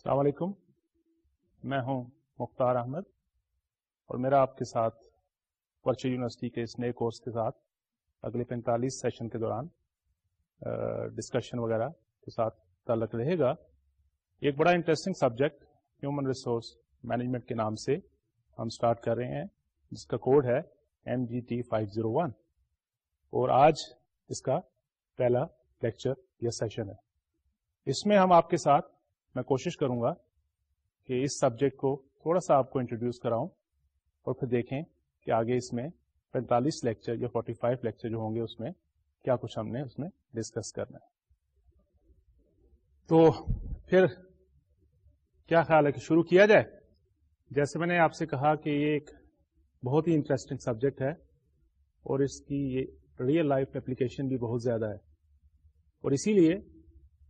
السلام علیکم۔ میں ہوں مختار احمد اور میرا آپ کے ساتھ ورچوئل یونیورسٹی کے اس نئے کورس کے ساتھ اگلے پینتالیس سیشن کے دوران ڈسکشن وغیرہ کے ساتھ تعلق رہے گا۔ ایک بڑا interesting subject human resource management کے نام سے ہم اسٹارٹ کر رہے ہیں، جس کا کوڈ ہے M G T five zero one اور آج اس کا پہلا لیکچر یا سیشن ہے۔ اس میں ہم آپ کے ساتھ میں کوشش کروں گا کہ اس سبجیکٹ کو تھوڑا سا آپ کو انٹروڈیوس کراؤں اور پھر دیکھیں کہ آگے اس میں پینتالیس لیکچر یا فورٹی فائیو لیکچر جو ہوں گے اس میں کیا کچھ ہم نے اس میں ڈسکس کرنا ہے۔ تو پھر کیا خیال ہے کہ شروع کیا جائے؟ جیسے میں نے آپ سے کہا کہ یہ ایک بہت ہی انٹرسٹنگ سبجیکٹ ہے اور اس کی یہ ریئل لائف اپلیکیشن بھی بہت زیادہ ہے اور اسی لیے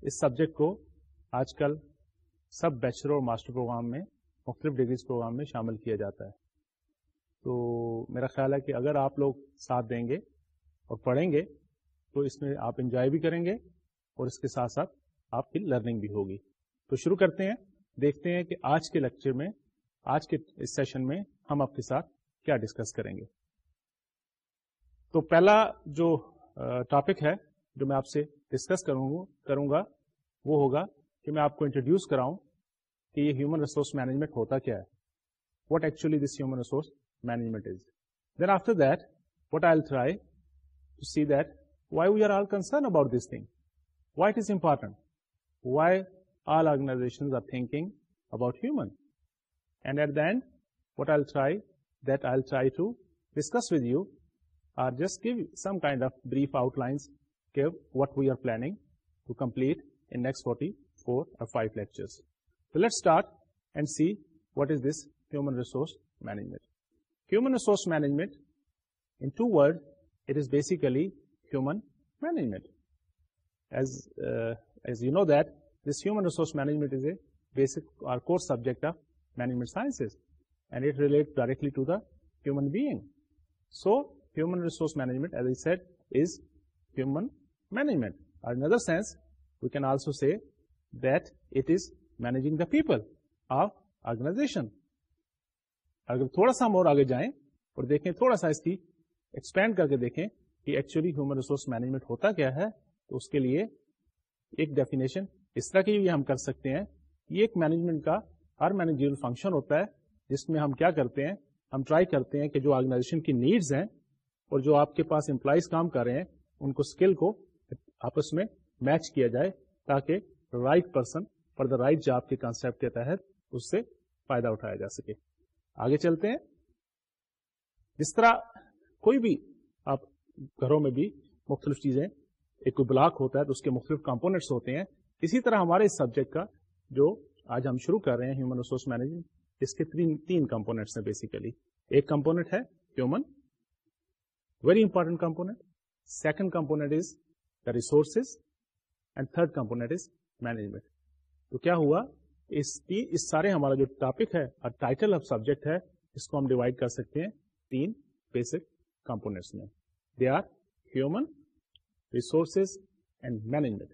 اس سبجیکٹ کو آج کل سب بیچلر اور ماسٹر پروگرام میں، مختلف ڈگریز پروگرام میں شامل کیا جاتا ہے۔ تو میرا خیال ہے کہ اگر آپ لوگ ساتھ دیں گے اور پڑھیں گے، تو اس میں آپ انجوائے بھی کریں گے اور اس کے ساتھ ساتھ آپ کی لرننگ بھی ہوگی۔ تو شروع کرتے ہیں، دیکھتے ہیں کہ آج کے لیکچر میں، آج کے اس سیشن میں ہم آپ کے ساتھ کیا ڈسکس کریں گے۔ تو پہلا جو ٹاپک ہے جو میں آپ سے ڈسکس کروں گا، وہ ہوگا کہ میں آپ کو انٹروڈیوس کراؤں کہ یہ ہیومن ریسورس مینجمنٹ ہوتا کیا ہے. What actually this human resource management is then after that what I try to see that why we are all concern about this thing why it is important why all organization are thinking about human and at the end what I try that I try to discuss with you are just give some kind of brief outlines what we are planning to complete in next forty four اور five lectures let start and see what is this human resource management human resource management in two word it is basically human management as you know that this human resource management is a basic or course subject of management science and it relate directly to the human being so human resource management as a set is human management اور in other sense we can also see that it is managing the people of organization اگر تھوڑا سا ہم اور آگے جائیں اور دیکھیں، تھوڑا سا اس کی ایکسپینڈ کر کے دیکھیں کہ ایکچولی ہیومن ریسورس مینجمنٹ ہوتا کیا ہے، تو اس کے لیے ایک ڈیفینیشن اس طرح کی بھی ہم کر سکتے ہیں۔ یہ ایک مینجمنٹ کا ہر مینیجر فنکشن ہوتا ہے، جس میں ہم کیا کرتے ہیں؟ ہم ٹرائی کرتے ہیں کہ جو آرگنائزیشن کی نیڈز ہیں اور جو آپ کے پاس امپلائیز کام کر رہے ہیں، ان کو اسکل کو آپس میں میچ کیا جائے تاکہ right person for the right job کے کانسپٹ کے تحت اس سے فائدہ اٹھایا جا سکے۔ آگے چلتے ہیں۔ جس طرح کوئی بھی آپ گھروں میں بھی مختلف چیزیں، ایک کوئی بلاک ہوتا ہے تو اس کے مختلف کمپونیٹس ہوتے ہیں۔ اسی طرح ہمارے اس سبجیکٹ کا جو آج ہم شروع کر رہے ہیں ہیومن ریسورس مینجمنٹ اس کے تین تین کمپونیٹس ہیں بیسیکلی ایک کمپونیٹ ہے human very important component second component is the resources and third component is management تو کیا ہوا؟ اس اس سارے ہمارا جو ٹاپک ہے اور ٹائٹل آف سبجیکٹ ہے، اس کو ہم ڈیوائڈ کر سکتے ہیں تین بیسک کمپونیٹس میں۔ They are human resources and management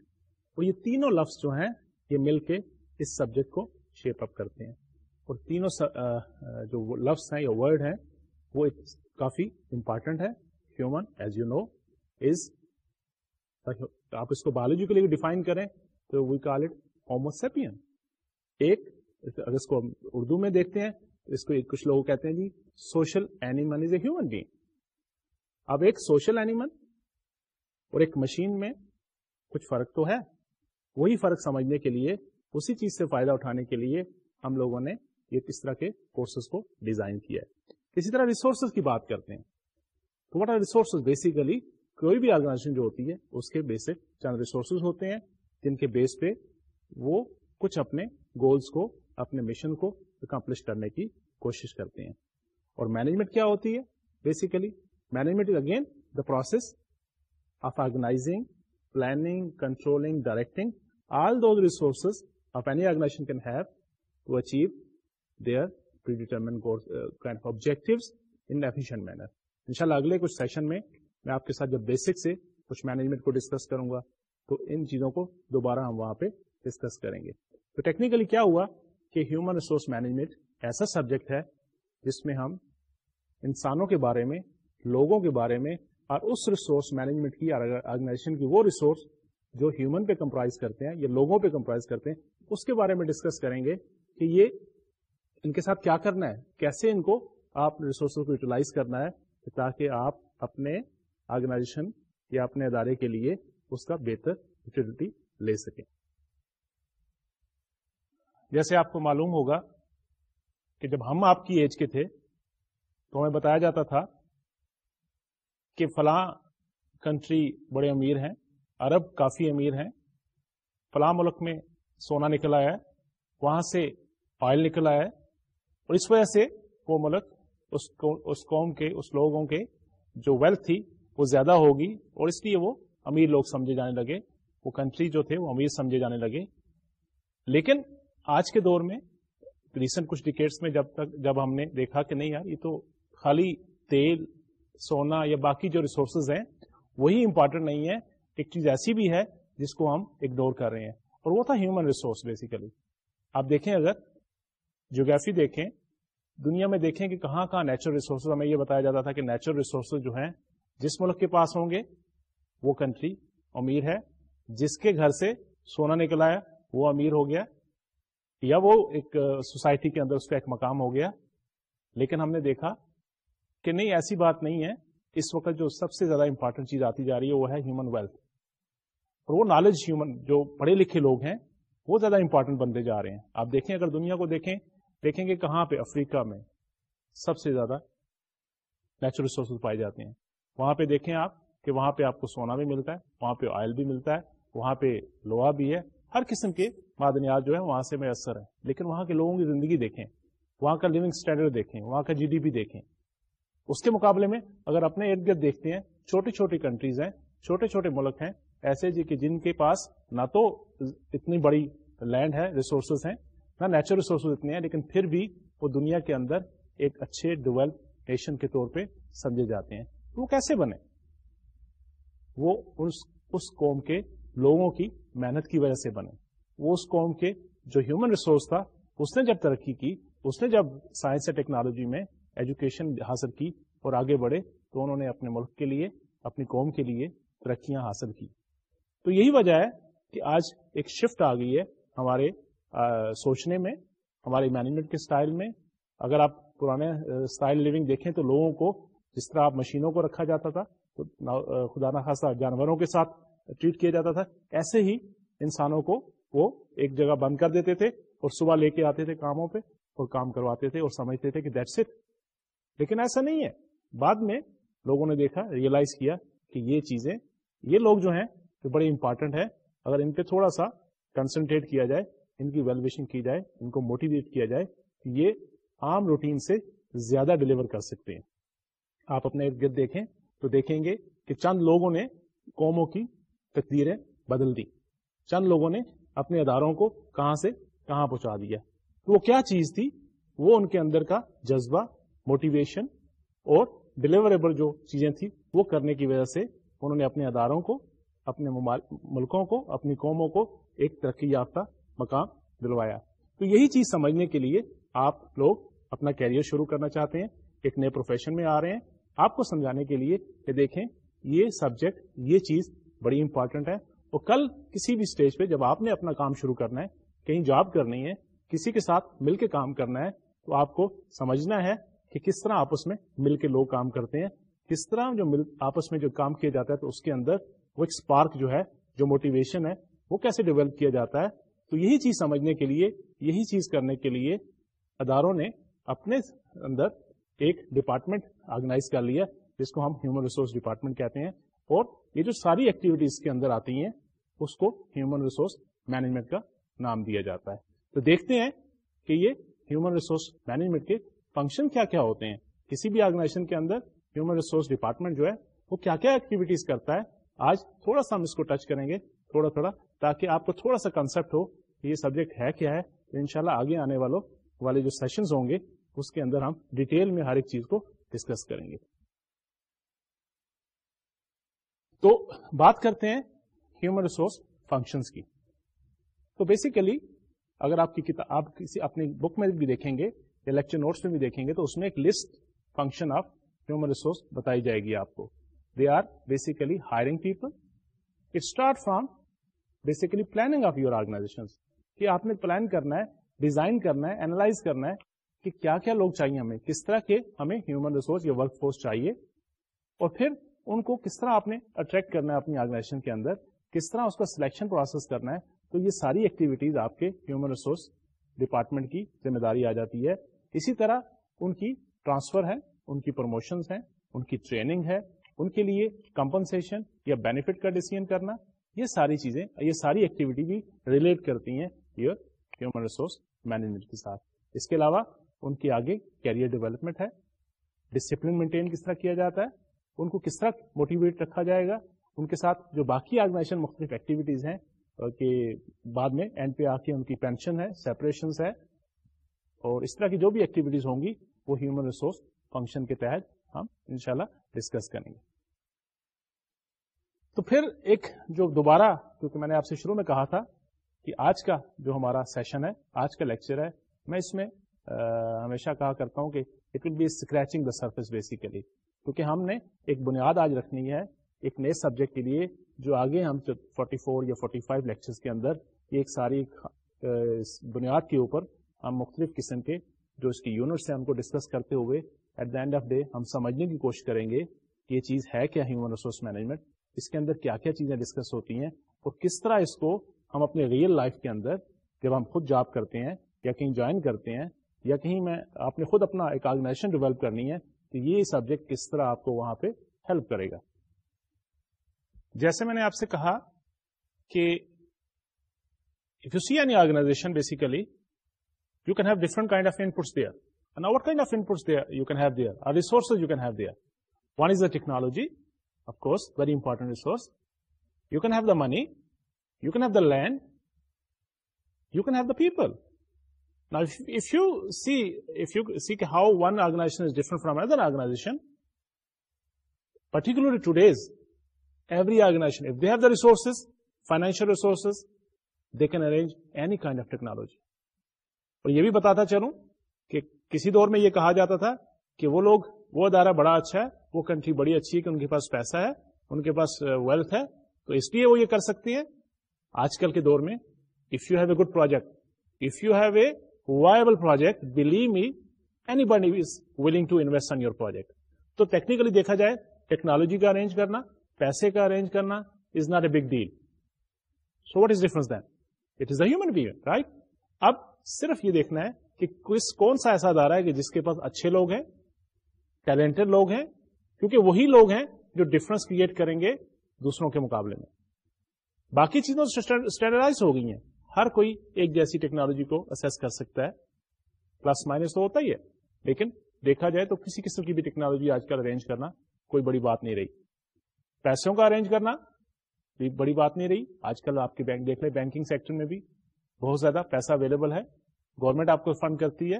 اور یہ تینوں لفظ جو ہیں، یہ مل کے اس سبجیکٹ کو شیپ اپ کرتے ہیں۔ اور تینوں جو لفظ ہیں یا ورڈ ہیں، وہ کافی امپارٹنٹ ہے۔ Human as you know is آپ اس کو بایولوجی کے لیے ڈیفائن کریں۔ تو وی کال اٹ ہوموسپین ایک، اگر اس کو اردو میں دیکھتے ہیں تو اس کو کچھ لوگ کہتے ہیں جی social animal is a human being اب ایک سوشل اینیمل اور ایک مشین میں کچھ فرق تو ہے۔ وہی فرق سمجھنے کے لیے، اسی چیز سے فائدہ اٹھانے کے لیے ہم لوگوں نے یہ کس طرح کے کورسز کو ڈیزائن کیا ہے۔ اسی طرح ریسورسز کی بات کرتے ہیں۔ تو واٹ آر ریسورسز بیسیکلی کوئی بھی آرگنائزیشن جو ہوتی ہے، اس کے بیسک چند ریسورسز ہوتے ہیں۔ جن کے بیس پہ وہ کچھ اپنے گولس کو، اپنے مشن کو اکمپلش کرنے کی کوشش کرتے ہیں۔ اور مینجمنٹ کیا ہوتی ہے؟ Basically management is again the process of organizing planning controlling directing all those resources of any organization can have to achieve their kind objectives in efficient manner ان شاء اللہ اگلے کچھ سیشن میں میں آپ کے ساتھ جب بیسک سے کچھ مینجمنٹ کو ڈسکس کروں گا۔ تو ان چیزوں کو دوبارہ ہم وہاں پہ ڈسکس کریں گے۔ تو ٹیکنیکلی کیا ہوا کہ ہیومن ریسورس مینجمنٹ ایسا سبجیکٹ ہے جس میں ہم انسانوں کے بارے میں، لوگوں کے بارے میں اور اس ریسورس مینجمنٹ کی آرگنائزیشن کی وہ ریسورس جو ہیومن پہ کمپرائز کرتے ہیں یا لوگوں پہ کمپرائز کرتے ہیں، اس کے بارے میں ڈسکس کریں گے کہ یہ ان کے ساتھ کیا کرنا ہے، کیسے ان کو آپ ریسورسز کو یوٹیلائز کرنا ہے تاکہ آپ اپنے آرگنائزیشن یا اپنے ادارے کے لیے اس کا بہتر یوٹیلٹی لے سکیں۔ جیسے آپ کو معلوم ہوگا کہ جب ہم آپ کی ایج کے تھے تو ہمیں بتایا جاتا تھا کہ فلاں کنٹری بڑے امیر ہیں، عرب کافی امیر ہیں۔ فلاں ملک میں سونا نکل آیا ہے، وہاں سے آئل نکل آیا ہے۔ اور اس وجہ سے وہ ملک، اس قوم کے، اس لوگوں کے جو ویلتھ تھی وہ زیادہ ہوگی اور اس لیے وہ امیر لوگ سمجھے جانے لگے، وہ کنٹری جو تھے، وہ امیر سمجھے جانے لگے۔ لیکن آج کے دور میں ریسنٹ کچھ ڈکیٹس میں جب تک، جب ہم نے دیکھا کہ نہیں یار، یہ تو خالی تیل، سونا یا باقی جو ریسورسز ہیں، وہی امپورٹنٹ نہیں ہے۔ ایک چیز ایسی بھی ہے جس کو ہم اگنور کر رہے ہیں۔ اور وہ تھا ہیومن ریسورس بیسیکلی آپ دیکھیں اگر جیوگرافی دیکھیں، دنیا میں دیکھیں کہ کہاں کہاں نیچرل ریسورسز ہمیں یہ بتایا جاتا تھا کہ نیچرل ریسورسز جو ہیں، جس ملک کے پاس ہوں گے وہ کنٹری امیر ہے، جس کے گھر سے سونا نکل آیا، وہ امیر ہو گیا، یا وہ ایک سوسائٹی کے اندر اس کا ایک مقام ہو گیا۔ لیکن ہم نے دیکھا کہ نہیں، ایسی بات نہیں ہے۔ اس وقت جو سب سے زیادہ امپورٹنٹ چیز آتی جا رہی ہے، وہ ہے ہیومن ویلتھ اور وہ نالج ہیومن جو پڑھے لکھے لوگ ہیں، وہ زیادہ امپورٹنٹ بنتے جا رہے ہیں۔ آپ دیکھیں، اگر دنیا کو دیکھیں دیکھیں گے کہاں پہ؟ افریقہ میں سب سے زیادہ نیچرل ریسورسز پائے جاتے ہیں۔ وہاں پہ دیکھیں آپ کہ وہاں پہ آپ کو سونا بھی ملتا ہے، وہاں پہ آئل بھی ملتا ہے، وہاں پہ لوہا بھی ہے، ہر قسم کے معدنیات جو ہے وہاں سے میسر ہے لیکن وہاں کے لوگوں کی زندگی دیکھیں، وہاں کا لیونگ اسٹینڈرڈ دیکھیں، وہاں کا جی ڈی پی دیکھیں۔ اس کے مقابلے میں اگر اپنے ارد گرد دیکھتے ہیں، چھوٹی چھوٹی کنٹریز ہیں، چھوٹے چھوٹے ملک ہیں، ایسے جی کہ جن کے پاس نہ تو اتنی بڑی لینڈ ہے ریسورسز ہیں، نہ نیچرل ریسورسز اتنے ہیں، لیکن پھر بھی وہ دنیا کے اندر ایک اچھے ڈیولپ نیشن کے طور پہ سمجھے جاتے ہیں۔ وہ کیسے بنے؟ وہ اس اس قوم کے لوگوں کی محنت کی وجہ سے بنے۔ وہ اس قوم کے جو ہیومن ریسورس تھا، اس نے جب ترقی کی، اس نے جب سائنس اینڈ ٹیکنالوجی میں ایجوکیشن حاصل کی اور آگے بڑھے، تو انہوں نے اپنے ملک کے لیے، اپنی قوم کے لیے ترقیاں حاصل کی۔ تو یہی وجہ ہے کہ آج ایک شفٹ آ گئی ہے ہمارے سوچنے میں، ہمارے مینجمنٹ کے سٹائل میں۔ اگر آپ پرانے سٹائل لیونگ دیکھیں تو لوگوں کو جس طرح آپ مشینوں کو رکھا جاتا تھا تو خدا نخواستہ جانوروں کے ساتھ ٹریٹ کیا جاتا تھا۔ ایسے ہی انسانوں کو وہ ایک جگہ بند کر دیتے تھے اور صبح لے کے آتے تھے کاموں پہ اور کام کرواتے تھے اور سمجھتے تھے کہ دیٹس اٹ لیکن ایسا نہیں ہے۔ بعد میں لوگوں نے دیکھا ریئلائز کیا کہ یہ چیزیں، یہ لوگ جو ہیں جو بڑے امپارٹنٹ ہے اگر ان پہ تھوڑا سا کنسنٹریٹ کیا جائے، ان کی ویلویشن کی جائے، ان کو موٹیویٹ کیا جائے کہ یہ عام روٹین سے زیادہ ڈلیور کر سکتے ہیں۔ آپ اپنے ارد گرد دیکھیں۔ تو دیکھیں گے کہ چند لوگوں نے قوموں کی تقدیریں بدل دی چند لوگوں نے اپنے اداروں کو کہاں سے کہاں پہنچا دیا۔ تو وہ کیا چیز تھی؟ وہ ان کے اندر کا جذبہ موٹیویشن اور ڈلیوریبل جو چیزیں تھیں، وہ کرنے کی وجہ سے انہوں نے اپنے اداروں کو، اپنے ملکوں کو، اپنی قوموں کو ایک ترقی یافتہ مقام دلوایا۔ تو یہی چیز سمجھنے کے لیے آپ لوگ اپنا کیریئر شروع کرنا چاہتے ہیں۔ ایک نئے پروفیشن میں آ رہے ہیں۔ آپ کو سمجھانے کے لیے کہ دیکھیں، یہ سبجیکٹ یہ چیز بڑی امپورٹنٹ ہے۔ اور کل کسی بھی اسٹیج پہ جب آپ نے اپنا کام شروع کرنا ہے، کہیں جاب کرنی ہے، کسی کے ساتھ مل کے کام کرنا ہے، تو آپ کو سمجھنا ہے کہ کس طرح آپس میں مل کے لوگ کام کرتے ہیں۔ کس طرح جو مل، آپس میں جو کام کیا جاتا ہے، تو اس کے اندر وہ ایک اسپارک جو ہے، جو موٹیویشن ہے، وہ کیسے ڈیولپ کیا جاتا ہے۔ تو یہی چیز سمجھنے کے لیے، یہی چیز کرنے کے لیے اداروں نے اپنے اندر ایک ڈپارٹمنٹ آرگنائز کر لیا جس کو ہم ہیومن ریسورس ڈپارٹمنٹ کہتے ہیں۔ اور یہ جو ساری ایکٹیویٹیز کے اندر آتی ہیں، اس کو ہیومن ریسورس مینجمنٹ کا نام دیا جاتا ہے۔ تو دیکھتے ہیں کہ یہ ہیومن ریسورس مینجمنٹ کے فنکشن کیا کیا ہوتے ہیں۔ کسی بھی آرگنائزیشن کے اندر ہیومن ریسورس ڈپارٹمنٹ جو ہے، وہ کیا کیا ایکٹیویٹیز کرتا ہے۔ آج تھوڑا سا ہم اس کو ٹچ کریں گے تھوڑا تھوڑا تاکہ آپ کو تھوڑا سا کنسپٹ ہو کہ یہ سبجیکٹ ہے کیا ہے۔ تو ان آگے آنے والوں والے جو سیشنز ہوں گے اس کے اندر ہم ڈیٹیل میں ہر ایک چیز کو ڈسکس کریں گے۔ تو بات کرتے ہیں ہیومن ریسورس فنکشنز کی۔ تو بیسیکلی اگر آپ کی کتاب، آپ کسی اپنی بک میں بھی دیکھیں گے یا لیکچر نوٹس میں بھی دیکھیں گے تو اس میں ایک list function of human resource بتائی جائے گی آپ کو۔ They are basically hiring people it start from basically planning of your organization کہ آپ نے پلان کرنا ہے ڈیزائن کرنا ہے اینالائز کرنا ہے کہ کیا کیا لوگ چاہیے ہمیں، کس طرح کے ہمیں ہیومن ریسورس یا ورک فورس چاہیے اور پھر ان کو کس طرح آپ نے اٹریکٹ کرنا ہے اپنی آرگنائزیشن کے اندر، کس طرح اس کا سلیکشن پروسیس کرنا ہے، تو یہ ساری ایکٹیویٹیز آپ کے ہیومن ریسورس ڈپارٹمنٹ کی ذمہ داری آ جاتی ہے۔ اسی طرح ان کی ٹرانسفر ہے ان کی پروموشن ہیں، ان کی ٹریننگ ہے، ان کے لیے کمپنسن یا بینیفٹ کا ڈیسیزن کرنا، یہ ساری چیزیں، یہ ساری ایکٹیویٹی بھی ریلیٹ کرتی ہیں یہ ہیومن ریسورس مینجمنٹ کے ساتھ۔ اس کے علاوہ ان کی آگے کیریئر ڈیولپمنٹ ہے۔ ڈسپلن مینٹین کس طرح کیا جاتا ہے؟ ان کو کس طرح موٹیویٹ رکھا جائے گا؟ ان کے ساتھ جو باقی آرگنائزیشن مختلف ایکٹیویٹیز ہیں کہ بعد میں اینڈ پہ آ کے ان کی پینشن ہے سیپریشن ہے، اور اس طرح کی جو بھی ایکٹیویٹیز ہوں گی، وہ ہیومن ریسورس فنکشن کے تحت ہم انشاءاللہ ڈسکس کریں گے۔ تو پھر ایک جو دوبارہ، کیونکہ میں نے آپ سے شروع میں کہا تھا کہ آج کا جو ہمارا سیشن ہے، آج کا لیکچر ہے، میں اس میں ہمیشہ کہا کرتا ہوں کہ it will be scratching the surface basically کیونکہ ہم نے ایک بنیاد آج رکھنی ہے، ایک نئے سبجیکٹ کے لیے جو آگے ہم 44 یا 45 لیکچرز کے اندر یہ ایک ساری بنیاد کے اوپر ہم مختلف قسم کے جو اس کی یونٹس ہیں، ہم کو ڈسکس کرتے ہوئے at the end of day ہم سمجھنے کی کوشش کریں گے کہ یہ چیز ہے کیا ہیومن ریسورس مینجمنٹ اس کے اندر کیا کیا چیزیں ڈسکس ہوتی ہیں اور کس طرح اس کو ہم اپنے ریئل لائف کے اندر جب ہم خود جاب کرتے ہیں یا کہیں جوائن کرتے ہیں یا کہیں میں آپ نے خود اپنا ایک آرگنائزیشن ڈیولپ کرنی ہے تو یہ سبجیکٹ کس طرح آپ کو وہاں پہ ہیلپ کرے گا۔ جیسے میں نے آپ سے کہا کہ if you see any organization basically you can have different kind of inputs there what kind of inputs you can have there resources you can have there one is the technology of course very important resource you can have the money you can have the land you can have the people you how one organization is different from another organization, particularly today's, every organization, if they have the resources, financial resources, they can arrange any kind of technology. اور یہ بھی بتاتا چلوں کہ کسی دور میں یہ کہا جاتا تھا کہ وہ لوگ وہ ادارہ بڑا اچھا ہے وہ کنٹری بڑی اچھی ہے کہ ان کے پاس پیسہ ہے ان کے پاس ویلتھ ہے تو اس لیے وہ یہ کر سکتی ہیں آج کل کے دور میں if you have a good project if you have a viable project believe me anybody is willing to invest on your project تو ٹیکنیکلی دیکھا جائے ٹیکنالوجی کا ارینج کرنا، پیسے کا ارینج کرنا is not a big deal so what is difference then it is a human bag right اب صرف یہ دیکھنا ہے کہ کس، کون سا ایسا ادارہ ہے کہ جس کے پاس اچھے لوگ ہیں ٹیلنٹڈ لوگ ہیں، کیونکہ وہی لوگ ہیں جو ڈفرنس کریٹ کریں گے دوسروں کے مقابلے میں۔ باقی چیزوں اسٹینڈرڈائز ہو گئی ہیں۔ ہر کوئی ایک جیسی ٹیکنالوجی کو اسیس کر سکتا ہے۔ پلس مائنس تو ہوتا ہی ہے، لیکن دیکھا جائے تو کسی قسم کی بھی ٹیکنالوجی آج کل ارینج کرنا کوئی بڑی بات نہیں رہی۔ پیسوں کا ارینج کرنا بھی بڑی بات نہیں رہی۔ آج کل آپ کے بینک دیکھ لیں، بینکنگ سیکٹر میں بھی بہت زیادہ پیسہ اویلیبل ہے۔ گورنمنٹ آپ کو فنڈ کرتی ہے۔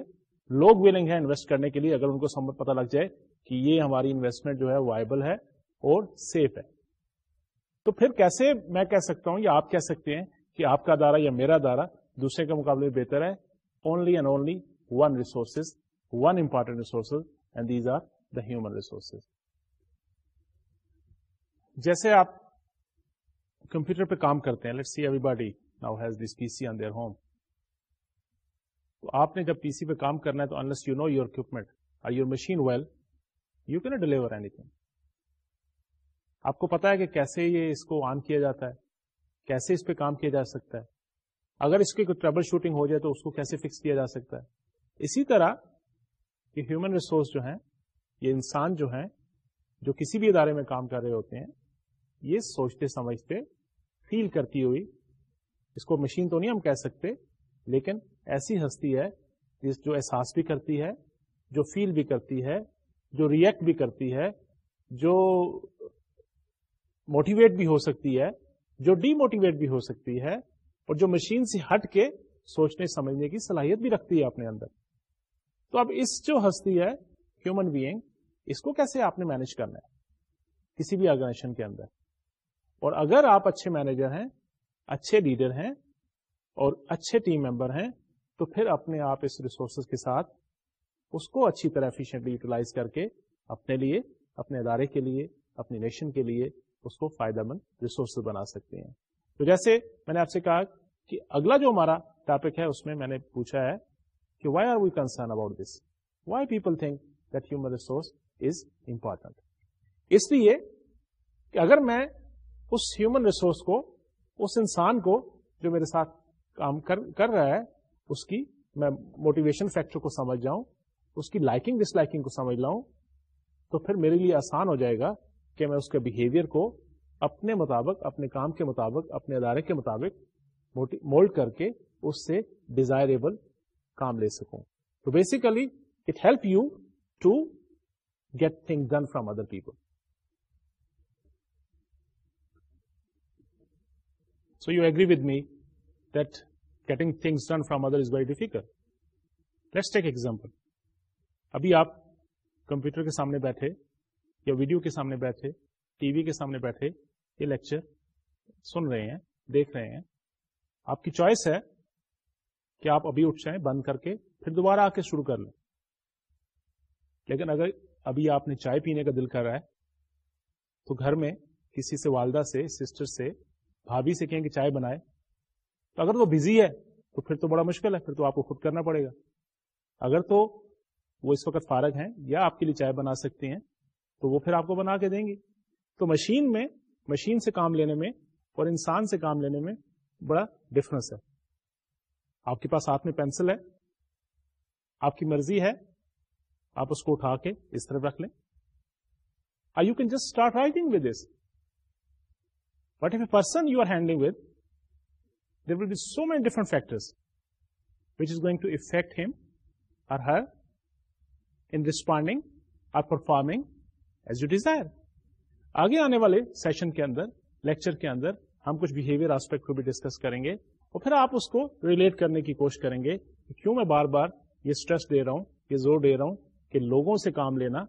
لوگ ویلنگ ہے انویسٹ کرنے کے لیے، اگر ان کو سمجھ پتا لگ جائے کہ یہ ہماری انویسٹمنٹ جو ہے وائبل ہے اور سیف ہے۔ تو پھر کیسے میں کہہ سکتا ہوں یا آپ کہہ سکتے ہیں کہ آپ کا دارا یا میرا دارا دوسرے کے مقابلے بہتر ہے۔ Only and only one resources one important resources and these are the human resources جیسے آپ کمپیوٹر پہ کام کرتے ہیں let see everybody now has this P C on their home تو آپ نے جب پی سی پہ کام کرنا ہے تو unless you know your equipment or your machine well you can deliver anything آپ کو پتا ہے کہ کیسے یہ اس کو آن کیا جاتا ہے؟ کیسے اس پہ کام کیا جا سکتا ہے؟ اگر اس کی کوئی ٹربل شوٹنگ ہو جائے تو اس کو کیسے فکس کیا جا سکتا ہے؟ اسی طرح یہ ہیومن ریسورس جو ہیں، یہ انسان جو ہیں، جو کسی بھی ادارے میں کام کر رہے ہوتے ہیں، یہ سوچتے سمجھتے فیل کرتی ہوئی، اس کو مشین تو نہیں ہم کہہ سکتے، لیکن ایسی ہستی ہے جس جو احساس بھی کرتی ہے، جو فیل بھی کرتی ہے، جو ریئیکٹ بھی کرتی ہے، جو موٹیویٹ بھی ہو سکتی ہے جو ڈی موٹیویٹ بھی ہو سکتی ہے اور جو مشین سے ہٹ کے سوچنے، سمجھنے کی صلاحیت بھی رکھتی ہے اپنے اندر۔ تو اب اس جو ہستی ہے ہیومن بینگ اس کو کیسے آپ نے مینج کرنا ہے؟ کسی بھی آرگنائزیشن کے اندر۔ اور اگر آپ اچھے مینیجر ہیں، اچھے لیڈر ہیں اور اچھے ٹیم ممبر ہیں، تو پھر اپنے آپ اس ریسورسز کے ساتھ اس کو اچھی طرح ایفیشینٹلی یوٹیلائز کر کے اپنے لیے، اپنے ادارے کے لیے اپنی نیشن کے لیے اس کو فائدہ مند ریسورسز بنا سکتے ہیں۔ تو جیسے میں نے آپ سے کہا کہ اگلا جو ہمارا ٹاپک ہے، اس میں میں نے پوچھا ہے کہ why are we concern about this why people think that human resource is important اس لیے کہ اگر میں اس ہیومن ریسورس کو، اس انسان کو جو میرے ساتھ کام کر رہا ہے، اس کی میں موٹیویشن فیکٹر کو سمجھ جاؤں، اس کی لائکنگ ڈس لائکنگ کو سمجھ لاؤں، تو پھر میرے لیے آسان ہو جائے گا کہ میں اس کے بہیویئر کو اپنے مطابق، اپنے کام کے مطابق، اپنے ادارے کے مطابق مولڈ کر کے اس سے ڈیزائربل کام لے سکوں۔ تو basically it help you to get thing done from other people so you agree with me that getting things done from other is very difficult let's take example ابھی آپ کمپیوٹر کے سامنے بیٹھے یا ویڈیو کے سامنے بیٹھے، ٹی وی کے سامنے بیٹھے، یہ لیکچر سن رہے ہیں، دیکھ رہے ہیں۔ آپ کی چوائس ہے کہ آپ ابھی اٹھ جائیں، بند کر کے پھر دوبارہ آ کے شروع کر لیں۔ لیکن اگر ابھی آپ نے چائے پینے کا دل کر رہا ہے، تو گھر میں کسی سے، والدہ سے سسٹر سے، بھابھی سے کہیں کہ چائے بنائے۔ تو اگر وہ بزی ہے، تو پھر تو بڑا مشکل ہے، پھر تو آپ کو خود کرنا پڑے گا۔ اگر تو وہ اس وقت فارغ ہیں یا آپ کے لیے چائے بنا سکتے ہیں تو وہ پھر آپ کو بنا کے دیں گے۔ تو مشین میں، مشین سے کام لینے میں اور انسان سے کام لینے میں بڑا ڈفرنس ہے۔ آپ کے پاس ہاتھ میں پینسل ہے، آپ کی مرضی ہے، آپ اس کو اٹھا کے اس طرف رکھ لیں۔ I you can just start writing with this but if a person you are handling with there will be so many different factor which is going to affect him or her in responding or performing as you desire آگے آنے والے session کے اندر lecture کے اندر، ہم کچھ behaviour aspect کو بھی discuss کریں گے اور پھر آپ اس کو ریلیٹ کرنے کی کوشش کریں گے کہ کیوں میں بار بار یہ اسٹریس دے رہا ہوں، یہ زور دے رہا ہوں کہ لوگوں سے کام لینا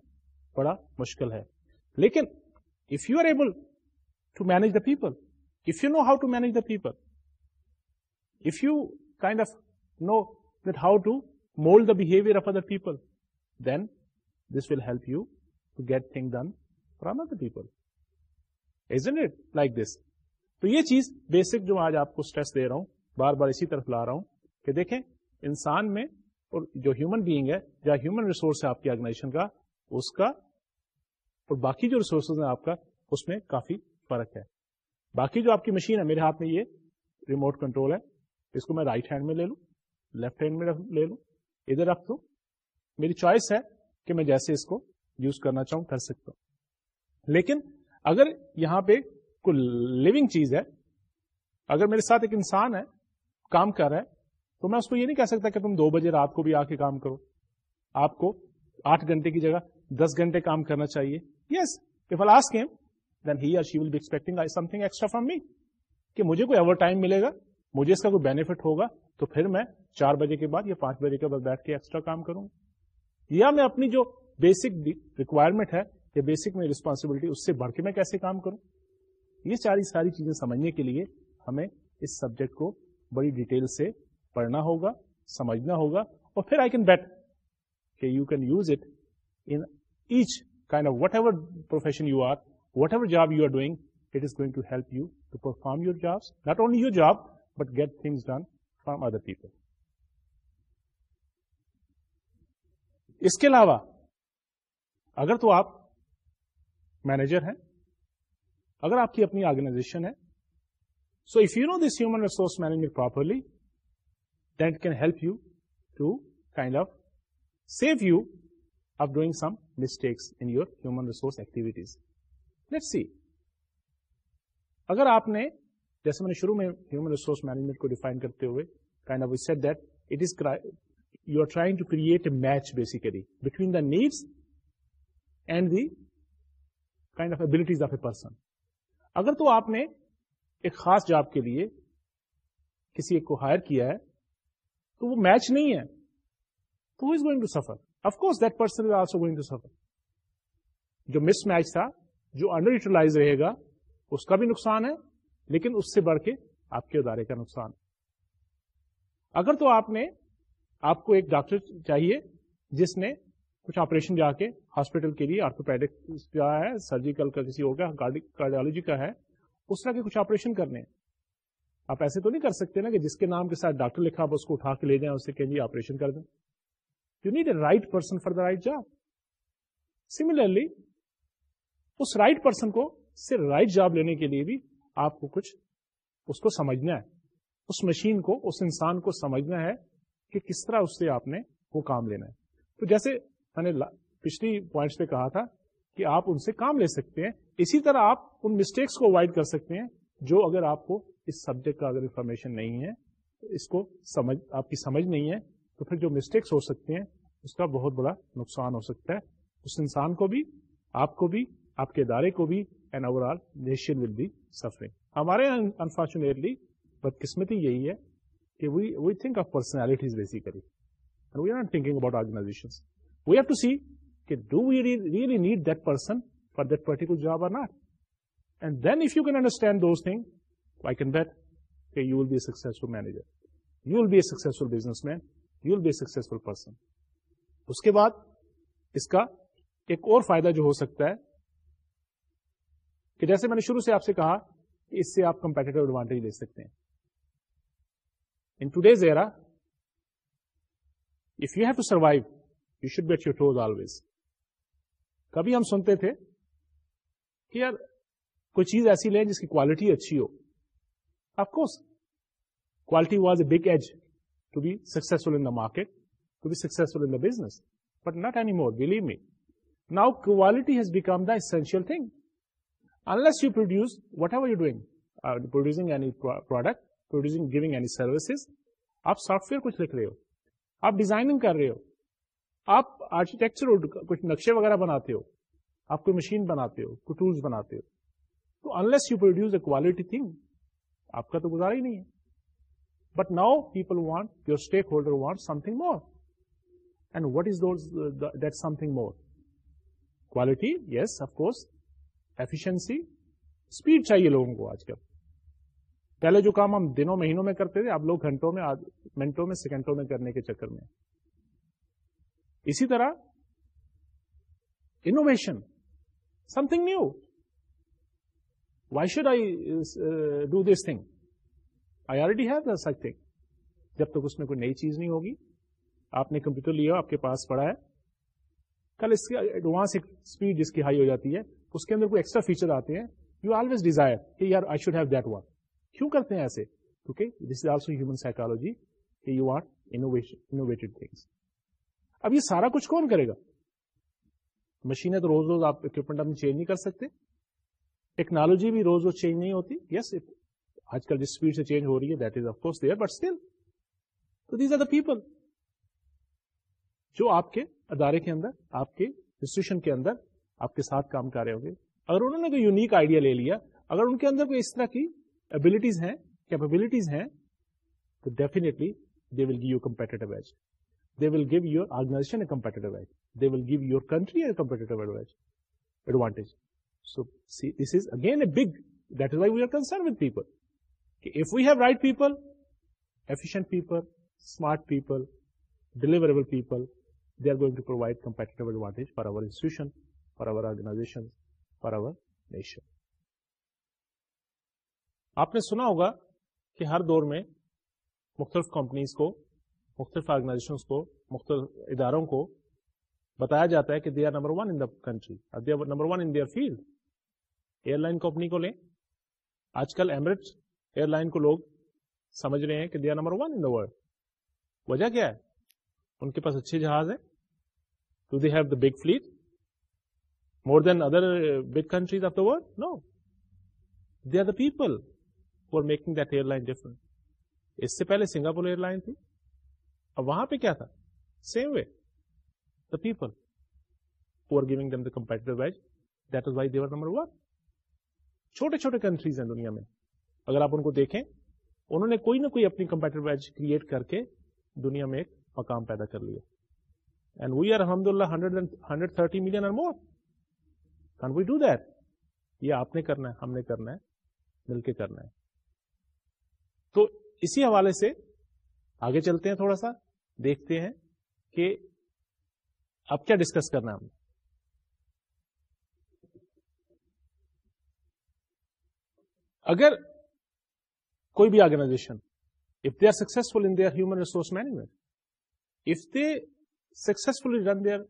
بڑا مشکل ہے. لیکن if you are able to manage the people if you know how to manage the people if you kind of know that how to mould the behaviour of other people then this will help you to get thing done from other people is it like this تو یہ چیز basic جو آج آپ کو stress they رہا ہوں، بار بار اسی طرف لا رہا ہوں کہ دیکھیں، انسان میں اور جو ہیومن بینگ ہے، یا ہیومن ریسورس ہے آپ کی آرگنائزیشن کا، اس کا اور باقی جو ریسورسز ہیں آپ کا، اس میں کافی فرق ہے۔ باقی جو آپ کی مشین ہے، میرے ہاتھ میں یہ ریموٹ کنٹرول ہے، اس کو میں رائٹ ہینڈ میں لے لوں لیفٹ ہینڈ میں لے لوں، ادھر رکھ دوں میری چوائس ہے کہ میں جیسے اس کو یوز کرنا چاہوں، کر سکتا ہوں۔ لیکن اگر یہاں پہ کوئی لونگ چیز ہے، اگر میرے ساتھ ایک انسان ہے، کام کر رہا ہے، تو میں اس کو یہ نہیں کہہ سکتا کہ تم دو بجے رات کو بھی آ کے کام کرو۔ آپ کو آٹھ گھنٹے کی جگہ دس گھنٹے کام کرنا چاہیے۔ Yes if as came then he or she will be expecting something extra from me کہ مجھے کوئی اوور ٹائم ملے گا، مجھے اس کا کوئی بینیفٹ ہوگا، تو پھر میں چار بجے کے بعد یا پانچ بجے کے بعد بیٹھ کے ایکسٹرا کام کروں۔ یا میں اپنی جو بیسک ریکوائرمنٹ ہے یا بیسک میں ریسپانسبلٹی اس سے بڑھ کے میں کیسے کام کروں؟ یہ ساری ساری چیزیں سمجھنے کے لیے ہمیں اس سبجیکٹ کو بڑی ڈیٹیل سے پڑھنا ہوگا، سمجھنا ہوگا اور پھر آئی کین بیٹ کہ you can use it in each kind of whatever profession you are whatever job you are doing it is going to help you to perform your job not only your job but get things done from other people اس کے علاوہ اگر تو آپ manager ہیں، اگر آپ کی اپنی آرگنائزیشن ہے so if you know this human resource management properly that can help you to kind of save you of doing some mistakes in your human resource activities let see اگر آپ نے جیسے میں نے شروع میں ہیومن ریسورس مینجمنٹ کو define کرتے ہوئے kind of said that it is you are trying to create a match basically between the needs and the kind of abilities of a person اگر تو آپ نے ایک خاص جاب کے لیے کسی ایک کو ہائر کیا ہے، تو وہ میچ نہیں ہے۔ تو is going to suffer of course that person is also going to suffer جو مس میچ تھا، جو انڈر یوٹیلائز رہے گا، اس کا بھی نقصان ہے، لیکن اس سے بڑھ کے آپ کے ادارے کا نقصان۔ اگر تو آپ نے، آپ کو ایک ڈاکٹر چاہیے، جس نے کچھ آپریشن جا کے ہاسپٹل کے لیے آرتھوپیڈک کا ہے سرجیکل کا کسی ہوگا کارڈیالوجی کا ہے، اس طرح کے کچھ آپریشن کرنے آپ ایسے تو نہیں کر سکتے نا کہ جس کے نام کے ساتھ ڈاکٹر لکھا آپ اس کو اٹھا کے لے جائیں اسے کہیں جی آپریشن کر دیں۔ You need a right person for the right job similarly us right person کو صرف رائٹ جاب لینے کے لیے بھی آپ کو کچھ اس کو سمجھنا ہے۔ اس مشین کو، اس انسان کو سمجھنا ہے کہ کس طرح اس سے آپ نے وہ کام لینا ہے۔ تو جیسے میں نے پچھلی پوائنٹس پہ کہا تھا کہ آپ ان سے کام لے سکتے ہیں۔ اسی طرح آپ ان مسٹیکس کو اوائڈ کر سکتے ہیں جو اگر آپ کو اس سبجیکٹ کا اگر انفارمیشن نہیں ہے، اس کو سمجھ، آپ کی سمجھ نہیں ہے، تو پھر جو مسٹیکس ہو سکتے ہیں، اس کا بہت بڑا نقصان ہو سکتا ہے۔ اس انسان کو بھی، آپ کو بھی، آپ کے ادارے کو بھی and overall nation will be suffering ہمارے انفارچونیٹلی بدقسمتی یہی ہے کہ we we think of personalities basically we are not thinking about organization we have to see کہ do we really need that person for that particular job or not and then if you can understand those thing I can bet کہ you will be a successful manager you will be a successful business man you will be a successful person اس کے بعد اس کا ایک اور فائدہ جو ہو سکتا ہے کہ جیسے میں نے شروع سے آپ سے کہا کہ اس سے آپ کمپیٹیو ایڈوانٹیج لے سکتے ہیں۔ In today's era if you have to survive you should beat your toes always کبھی ہم سنتے تھے کہ یار کوئی چیز ایسی لیں جس کی کوالٹی اچھی ہو. Of course quality was a big edge to be successful in the market to be successful in the business but not any more believe me now quality has become the essential thing unless you produce whatever you're doing, uh, producing any pro- product, producing, giving any services, آپ software کچھ لکھ رہے ہو آپ designing کر رہے ہو آپ architecture کچھ نقشے وغیرہ بناتے ہو، آپ کوئی مشین بناتے ہو، کوئی ٹولس بناتے ہو، تو unless you produce a quality thing آپ کا تو گزارا ہی نہیں ہے۔ But now people want your stakeholder want something more and what is that something more quality yes of course efficiency speed چاہیے لوگوں کو آج کل۔ پہلے جو کام ہم دنوں مہینوں میں کرتے تھے، اب لوگ گھنٹوں میں منٹوں میں، سیکنڈوں میں کرنے کے چکر میں۔ اسی طرح innovation something new why should I do this thing I already have such thing جب تک اس میں کوئی نئی چیز نہیں ہوگی، آپ نے کمپیوٹر لیا، آپ کے پاس پڑا ہے، کل اس کی ایڈوانس اسپیڈ جس کی ہائی ہو جاتی ہے، اس کے اندر کوئی ایکسٹرا فیچر آتے ہیں یو آلویز ڈیزائر کہ یار I should have that one کیوں کرتے ہیں ایسے؟ کیونکہ this is also human psychology کہ یو وانٹ انوویٹڈ تھنگس اب یہ سارا کچھ کون کرے گا؟ مشینیں تو روز روز آپ اکوپمنٹ اپنی چینج نہیں کر سکتے۔ ٹیکنالوجی بھی روز روز چینج نہیں ہوتی۔ یس yes, آج کل جس اسپیڈ سے چینج ہو رہی ہے that is of course there but still تو دیز آر دا پیپل جو آپ کے ادارے کے اندر آپ کے انسٹیٹیوشن کے اندر آپ کے ساتھ کام کر رہے ہوں گے۔ اگر انہوں نے کوئی یونیک آئیڈیا لے لیا اگر ان کے اندر کوئی اس طرح کی ابلیٹیز ہیں کیپبلٹیز ہیں تو definitely they will give competitive edge they will give your organization a competitive edge they will give your country a competitive edge advantage so this is again a big that is why we are concern with people کہ if we have right people efficient people smart people deliverable people they are going to provide competitive advantage for our institution for our organization for our nation آپ نے سنا ہوگا کہ ہر دور میں مختلف companies کو مختلف آرگنائزیشن کو مختلف اداروں کو بتایا جاتا ہے کہ they are number one in the country they are number one in their field airline company کو لیں۔ آج کل ایمریٹ ایئر لائن کو لوگ سمجھ رہے ہیں کہ they are number one in the world وجہ کیا ہے؟ ان کے پاس اچھے جہاز ہیں۔ To they have the big fleet more than other big countries of the world no they are the people for making that airline different اس سے پہلے سنگاپور ایئر لائن تھی۔ اب وہاں پہ کیا تھا؟ Same way the people for giving them the competitive edge that is why they're number one چھوٹے چھوٹے کنٹریز ہیں دنیا میں۔ اگر آپ ان کو دیکھیں، انہوں نے کوئی نہ کوئی اپنی کمپیٹیو ایج کریٹ کر کے دنیا میں ایک مقام پیدا کر لیا۔ اینڈ وی آر الحمد للہ ہنڈریڈ ہنڈریڈ تھرٹی ملین اور more can we do that یہ آپ نے کرنا ہے، ہم نے کرنا ہے، مل کے کرنا ہے۔ تو اسی حوالے سے آگے چلتے ہیں تھوڑا سا۔ دیکھتے ہیں کہ اب کیا ڈسکس کرنا ہم نے؟ اگر کوئی بھی organization if they are successful in their human resource management if they successfully run their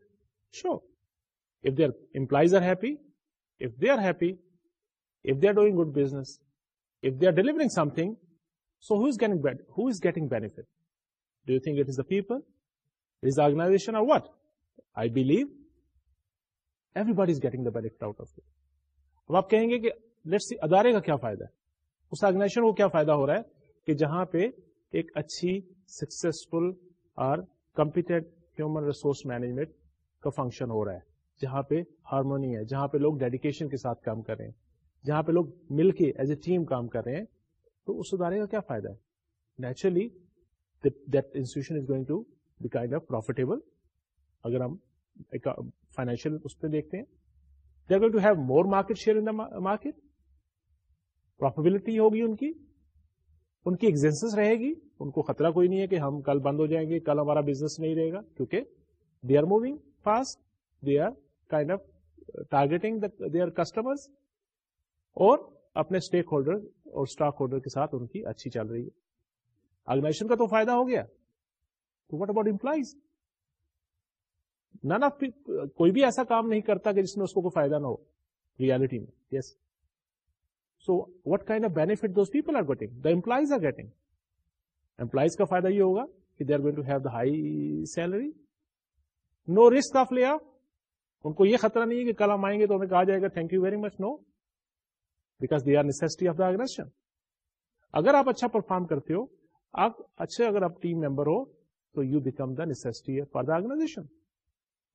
show if their employees are happy if they are happy if they are doing good business if they are delivering something so who is getting who is getting benefit do you think it is the people it is organization or what I believe everybody is getting the benefit out of اب آپ کہیں گے کہ let see ادارے کا کیا فائدہ ہے؟ اس آرگنائزیشن کو کیا فائدہ ہو رہا ہے کہ جہاں پہ ایک اچھی سکسیسفل اور کمپیٹیڈ ہیومن ریسورس مینجمنٹ کا فنکشن ہو رہا ہے، جہاں پہ ہارمونی ہے، جہاں پہ لوگ ڈیڈیکیشن کے ساتھ کام کر رہے ہیں، جہاں پہ لوگ مل کے ایز اے ٹیم کام کر رہے ہیں، تو اس ادارے کا کیا فائدہ ہے؟ Naturally that institution is going to be kind of profitable اگر ہم فائنینشیل اس پہ دیکھتے ہیں. They are going to have more market share in market profitability ہوگی ان کی. ان کی ایگزینس رہے گی. ان کو خطرہ کوئی نہیں ہے کہ ہم کل بند ہو جائیں گے، کل ہمارا بزنس نہیں رہے گا. کیونکہ they are moving fast they are kind of targeting they are customer اور اپنے اسٹیک ہولڈر اور اسٹاک ہولڈر کے ساتھ ان کی اچھی چل رہی ہے۔ آرگنائزیشن کا تو فائدہ ہو گیا۔ تو what about employees none of کوئی بھی ایسا کام نہیں کرتا کہ جس میں اس کو کوئی فائدہ نہ ہو۔ ریالٹی میں۔ Yes so what kind of benefit those people are getting the employees are getting employees کا فائدہ یہ ہوگا کہ they are going to have the high salary no risk of lay off ان کو یہ خطرہ نہیں ہے کہ کل ہم آئیں گے تو ہمیں کہا جائے گا thank you very much no because they are necessity of the organization اگر آپ اچھا پرفارم کرتے ہو آپ اچھے اگر آپ ٹیم ممبر ہو تو you become the necessity for the organization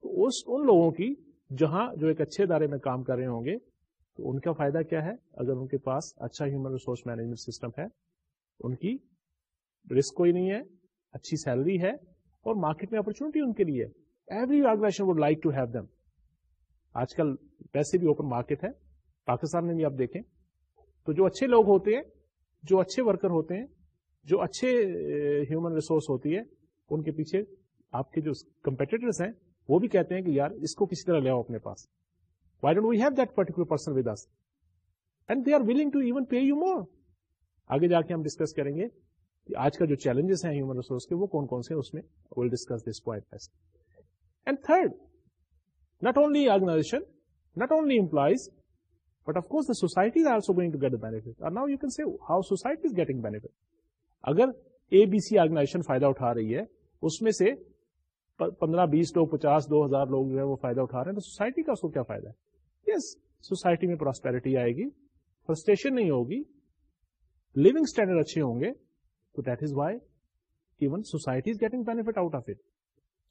تو اس ان لوگوں کی جہاں جو ایک اچھے ادارے میں کام کر رہے ہوں گے، تو ان کا فائدہ کیا ہے؟ اگر ان کے پاس اچھا ہیومن ریسورس مینجمنٹ سسٹم ہے، ان کی رسک کوئی نہیں ہے، اچھی سیلری ہے اور مارکیٹ میں اپرچونٹی ان کے لیے every organization would like to have them آج کل ویسے بھی اوپن مارکیٹ ہے، پاکستان میں بھی آپ دیکھیں۔ تو جو اچھے لوگ ہوتے ہیں، جو اچھے ورکر ہوتے ہیں جو اچھے ہیومن ریسورس ہوتی ہے، ان کے پیچھے آپ کے جو کمپیٹیٹرس ہیں، وہ بھی کہتے ہیں کہ یار، اس کو کسی طرح لے آؤ اپنے پاس۔ Why don't we have that particular person with us and they are willing to even pay you more آگے جا کے ہم ڈسکس کریں گے کہ آج کا جو چیلنجز ہیں ہیومن ریسورس کے، وہ کون کون سے اس میں will discuss this point and third not only organization not only employees but of course the society also going to get benefit اور now you can see how society is getting benefit اگر A B C organization فائدہ اٹھا رہی ہے، اس میں سے پندرہ، بیس لوگ، پچاس، دو ہزار لوگ جو ہے وہ فائدہ اٹھا رہے ہیں، تو سوسائٹی کا اس کو کیا فائدہ ہے؟ یس سوسائٹی میں پراسپیرٹی آئے گی فرسٹریشن نہیں ہوگی لونگ اسٹینڈرڈ اچھے ہوں گے، تو that is why even society is getting benefit out of it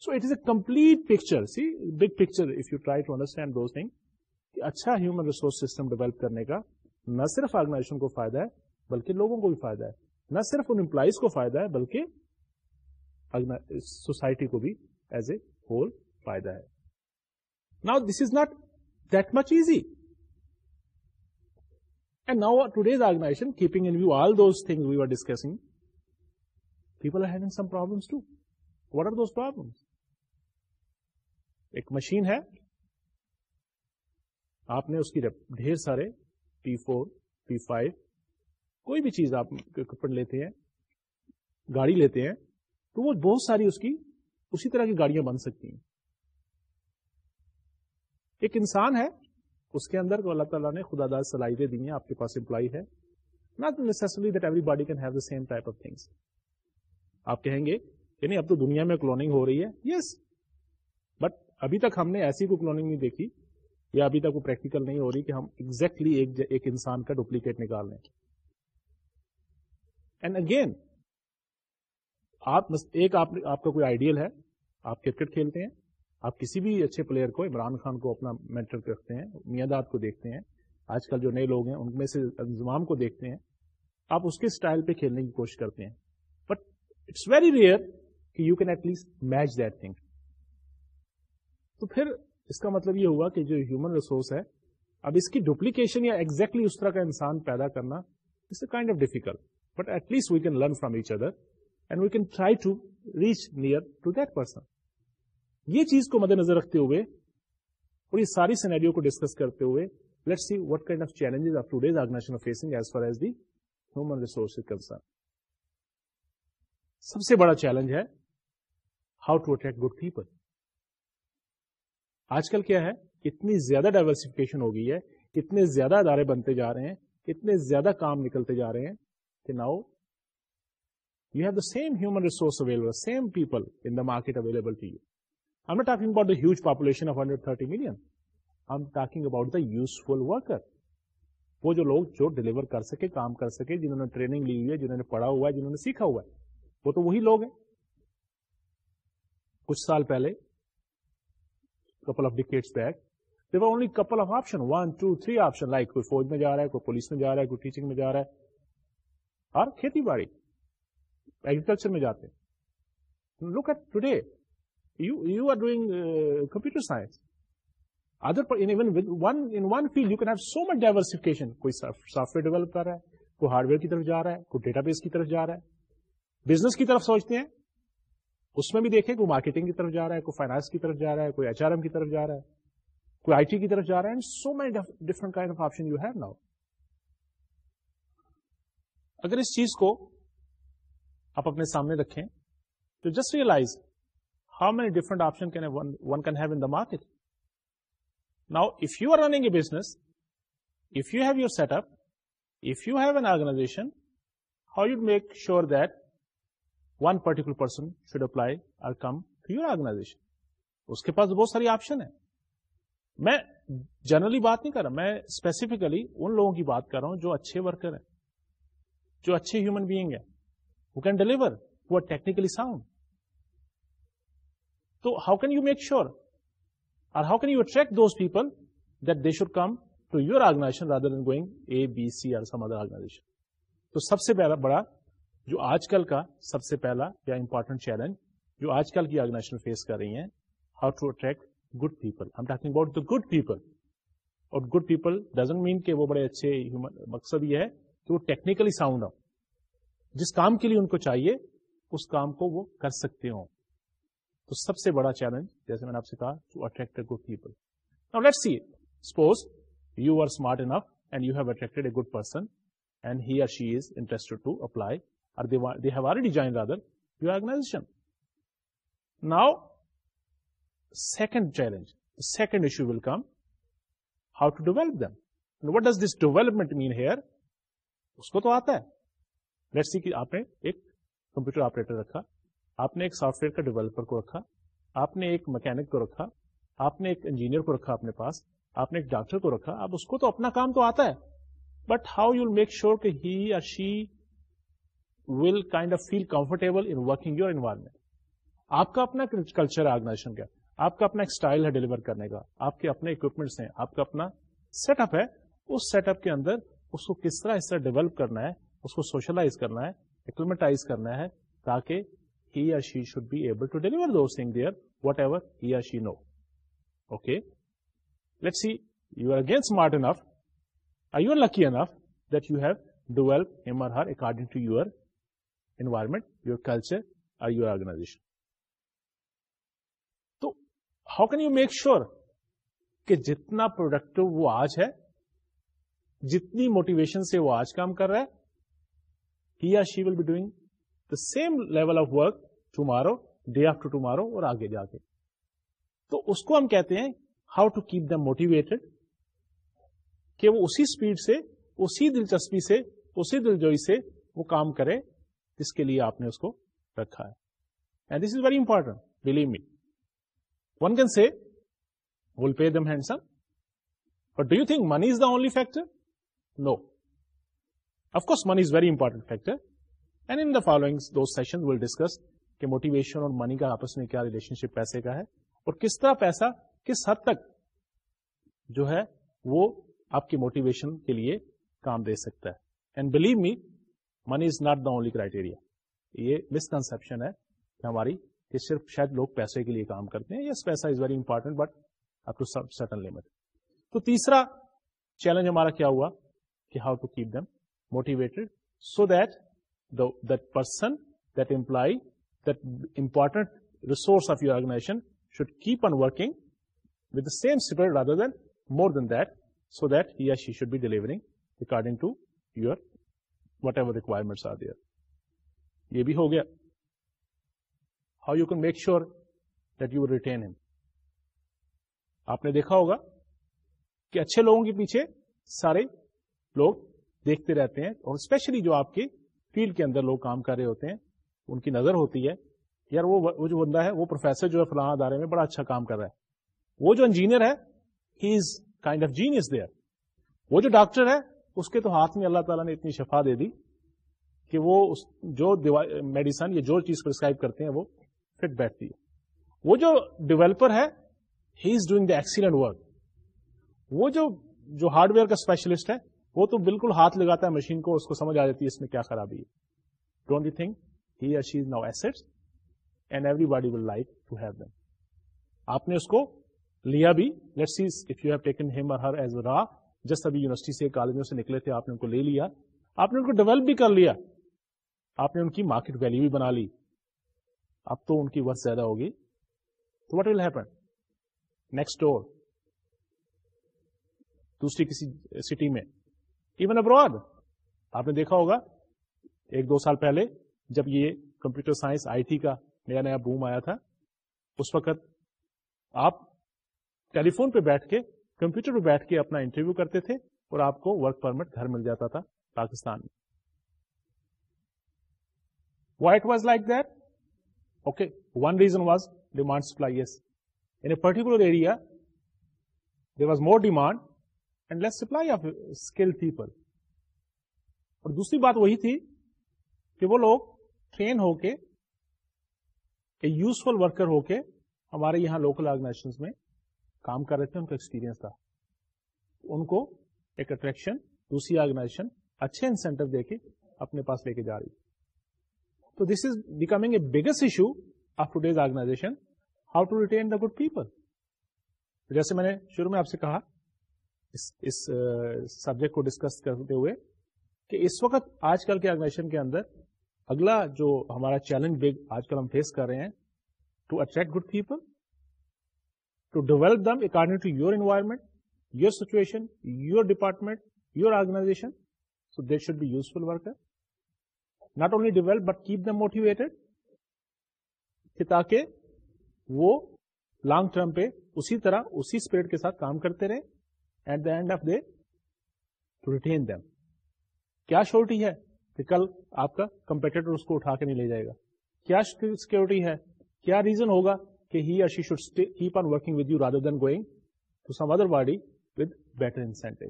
so it is a complete picture see big picture if you try to understand those thing کہ اچھا ہیومن ریسورس سسٹم ڈیولپ کرنے کا نہ صرف organization کو فائدہ ہے، بلکہ لوگوں کو بھی فائدہ ہے۔ نہ صرف ان امپلائیز کو فائدہ ہے، بلکہ سوسائٹی کو بھی ایز اے ہول فائدہ ہے۔ نا this is not that much easy and now today's organization keeping in view all those thing we are discussing people are having some problems to what are those problem ایک machine ہے۔ آپ نے اس کی ڈھیر سارے پی فور پی فائیو کوئی بھی چیز آپ کپڑ لیتے ہیں، گاڑی لیتے ہیں، تو وہ بہت ساری اس کی، اسی طرح کی گاڑیاں بن سکتی ہیں۔ ایک انسان ہے، اس کے اندر اللہ تعالیٰ نے خدا داد صلاحیتیں دی ہیں، آپ کے پاس امپلائی ہے۔ Not necessary that everybody can have the same type of things آپ کہیں گے کہ نہیں، اب تو دنیا میں کلوننگ ہو رہی ہے۔ یس بٹ ابھی تک ہم نے ایسی کوئی کلوننگ نہیں دیکھی یا ابھی تک وہ پریکٹیکل نہیں ہو رہی کہ ہم ایگزیکٹلی exactly ایک انسان کا ڈپلیکیٹ نکال لیں۔ اینڈ اگین آپ ایک آپ کا کوئی آئیڈیل ہے، آپ کرکٹ کھیلتے ہیں، آپ کسی بھی اچھے پلیئر کو، عمران خان کو اپنا مینٹر رکھتے ہیں میاداد کو دیکھتے ہیں، آج کل جو نئے لوگ ہیں، ان میں سے انضمام کو دیکھتے ہیں، آپ اس کے اسٹائل پہ کھیلنے کی کوشش کرتے ہیں. بٹ اٹس ویری ریئر کہ you can at least match that thing تو پھر اس کا مطلب یہ ہوا کہ جو ہیومن ریسورس ہے، اب اس کی ڈپلیکیشن یا ایگزیکٹلی exactly اس طرح کا انسان پیدا کرنا is kind of difficult but at least we can learn from each other and we can try to reach near to that person یہ چیز کو مد نظر رکھتے ہوئے اور یہ ساری سینیریو کو ڈسکس کرتے ہوئے let see what kind of challenges of to organization facing as far as the human resource concern سب سے بڑا چیلنج ہے how to attract good people آج کل کیا ہے؟ اتنی زیادہ ڈائورسفکیشن ہو گئی ہے، اتنے زیادہ ادارے بنتے جا رہے ہیں، اتنے زیادہ کام نکلتے جا رہے ہیں now you have the same human resource available same people in the market available to you I'm not talking about the huge population of 130 million. I'm talking about the useful worker. وہ جو لوگ جو deliver کر سکے، کام کر سکے، جنہوں نے ٹریننگ لی ہوئی ہے، جنہوں نے پڑھا ہوا ہے، جنہوں نے سیکھا ہوا ہے، وہ تو وہی لوگ ہیں. کچھ سال پہلے couple of decades back there only couple of option one two three option like کوئی فوج میں جا رہا ہے، کوئی پولیس میں جا رہا ہے، کوئی ٹیچنگ میں جا رہا ہے. اور کھیتی باڑی ایگریکلچر میں جاتے look at today you are doing uh, computer science. Even in one field, you can have so کوئی سافٹ ویئر ڈیولپ کر رہا ہے کوئی ہارڈ ویئر کی طرف جا رہا ہے کوئی ڈیٹا بیس کی طرف جا رہا ہے بزنس کی طرف سوچتے ہیں اس میں بھی دیکھیں کوئی مارکیٹنگ کی طرف جا رہا ہے کوئی فائنانس کی طرف جا رہا ہے کوئی ایچ آر ایم کی طرف جا رہا ہے کوئی آئی ٹی کی طرف جا رہا ہے so many different kind of option you have now اگر اس چیز کو آپ اپنے سامنے رکھیں تو just realize how many different option one can have in the market now if you are running a business if you have your set up if you have an organization how you make sure that one particular person should apply or come to your organization اس کے پاس بہت ساری option ہے میں generally بات نہیں کر رہا، میں اسپیسیفکلی ان لوگوں کی بات کر رہا ہوں جو اچھے ورکر ہیں۔ جو اچھے ہیومن بینگ ہیں وہ کین ڈیلیور وہ ٹیکنیکلی ساؤنڈ تو how can you make sure اور how can you attract those people that they should come to your organization rather than going A B C اور some other organisation تو سب سے پہلا بڑا جو آج کل کا سب سے پہلا یا امپورٹنٹ چیلنج جو آج کل کی آرگنائزیشن فیس کر رہی ہیں how to attract good people ہم talking about the good people اور گڈ پیپل ڈزنٹ مین کہ وہ بڑے اچھے مقصد یہ ہے کہ وہ ٹیکنیکلی ساؤنڈ ہو جس کام کے لیے ان کو چاہیے، اس کام کو وہ کر سکتے ہوں۔ تو سب سے بڑا چیلنج جیسے میں نے آپ سے کہا to attract a good people let see suppose you are smart enough and you have attracted a good person and he or she is interested to apply they have already join other your organization now second challenge second issue will come how to develop them what does this development mean here اس کو تو آتا ہے۔ Let see کہ آپ نے ایک computer operator رکھا، آپ نے ایک سافٹ ویئر کا ڈیولپر کو رکھا، آپ نے ایک مکینک کو رکھا، آپ نے ایک انجینئر کو رکھا اپنے پاس، آپ نے ایک ڈاکٹر کو رکھا، اب اس کو تو اپنا کام تو آتا ہے۔ But how you make sure کہ ہی یا she will kind of feel comfortable in working your environment آپ کا اپنا کلچر ہے آرگنائزیشن کا، آپ کا اپنا ایک اسٹائل ہے ڈیلیور کرنے کا، آپ کے اپنے اکوپمنٹس ہیں، آپ کا اپنا سیٹ اپ ہے۔ اس سیٹ اپ کے اندر اس کو کس طرح اس طرح ڈیولپ کرنا ہے، اس کو سوشلائز کرنا ہے ایکلمیٹائز کرنا ہے تاکہ he or she should be able to deliver the thing there whatever he or she know okay let see you are again smart enough I you are lucky enough that you have develop him or her according to your environment your culture اور your organization تو how can you make sure کہ جتنا product وہ آج ہے جتنی motivation سے وہ آج کام کر رہا ہے he or she will be doing same level of work tomorrow day after tomorrow اور آگے جا کے۔ تو اس کو ہم کہتے ہیں how to keep them motivated کہ وہ اسی اسپیڈ سے، اسی دلچسپی سے، اسی دلجوئی سے وہ کام کرے جس کے لیے آپ نے اس کو رکھا ہے۔ And this is very important believe me one can say will pay them handsome but do you think money is the only factor no of course money is very important factor and in the following two session will discuss کہ motivation اور money کا آپس میں کیا relation شپ پیسے کا ہے اور کس طرح پیسہ کس حد تک جو ہے وہ آپ کی موٹیویشن کے لیے کام دے سکتا ہے. And believe me money is not the only criteria یہ مسکنسپشن ہے کہ ہماری کہ صرف شاید لوگ پیسے کے لیے کام کرتے ہیں. یس پیسہ is very important but up to certain limit تو تیسرا چیلنج ہمارا کیا ہوا؟ How to keep them motivate so the درسنو the important resource of you organization should keep داڈرنگ according to your whatever requirement are there یہ بھی ہو گیا how you can make sure the return آپ نے دیکھا ہوگا کہ اچھے لوگوں کے پیچھے سارے لوگ دیکھتے رہتے ہیں اور اسپیشلی جو آپ کے فیلڈ کے اندر لوگ کام کر رہے ہوتے ہیں، ان کی نظر ہوتی ہے یار وہ جو بندہ ہے، وہ پروفیسر جو ہے فلاں ادارے میں بڑا اچھا کام کر رہا ہے۔ وہ جو انجینئر ہے he is kind of genius there وہ جو ڈاکٹر ہے، اس کے تو ہاتھ میں اللہ تعالیٰ نے اتنی شفا دے دی کہ وہ جو میڈیسن یا جو چیز پرسکرائب کرتے ہیں، وہ فٹ بیٹھتی ہے۔ وہ جو ڈیولپر ہے he is doing the excellent work وہ جو جو ہارڈ ویئر کا اسپیشلسٹ ہے وہ تو بالکل ہاتھ لگاتا ہے مشین کو، اس کو سمجھ آ جاتی ہے اس میں کیا خرابی ہے۔ Don't you think he she is now asset and everybody will like to have them آپ نے اس کو لیا بھی۔ Let see if you have taken him اور ہر ایز را جسٹ ابھی یونیورسٹی سے کالجوں سے نکلے تھے، آپ نے ان کو لے لیا۔ آپ نے ان کو ڈیولپ بھی کر لیا۔ آپ نے ان کی مارکیٹ ویلو بھی بنا لی۔ اب تو ان کی ورث زیادہ ہوگی۔ تو what will happen next door دوسری کسی سٹی میں۔ ایون ابراڈ آپ نے دیکھا ہوگا، ایک دو سال پہلے جب یہ کمپیوٹر سائنس آئی ٹی کا نیا نیا بوم آیا تھا، اس وقت آپ ٹیلی فون پہ بیٹھ کے، کمپیوٹر پہ بیٹھ کے اپنا انٹرویو کرتے تھے اور آپ کو ورک پرمٹ گھر مل جاتا تھا پاکستان میں۔ Why it was like that okay one reason was demand supply in a particular area there was more demand and less supply of skill people اور دوسری بات وہی تھی کہ وہ لوگ ٹرین ہو کے یوزفل ورکر ہو کے ہمارے یہاں لوکل آرگنائزیشن میں کام کر رہے تھے، ان کا ایکسپیرئنس تھا۔ ان کو ایک اٹریکشن دوسری آرگنائزیشن اچھے انسینٹو دے کے اپنے پاس لے کے جا رہی۔ تو this is becoming a biggest issue of today's organization how to retain the good people جیسے میں نے شروع میں آپ سے کہا اس سبجیکٹ کو ڈسکس کرتے ہوئے کہ اس وقت آج کل کے آرگنائزیشن کے اندر اگلا جو ہمارا چیلنج بگ آج کل ہم فیس کر رہے ہیں to attract good people to develop them according to your environment your situation your department your organization so that should be useful worker not only develop but keep them motivated تاکہ وہ long term پہ اسی طرح، اسی spirit کے ساتھ کام کرتے رہے at the end of day to retain them کیا شورٹی ہے کہ کل آپ کا کمپیٹیٹر اس کو اٹھا کے نہیں لے جائے گا؟ کیا سیکورٹی ہے؟ کیا ریزن ہوگا کہ he she should keep on working with you rather than going to some other body with better incentive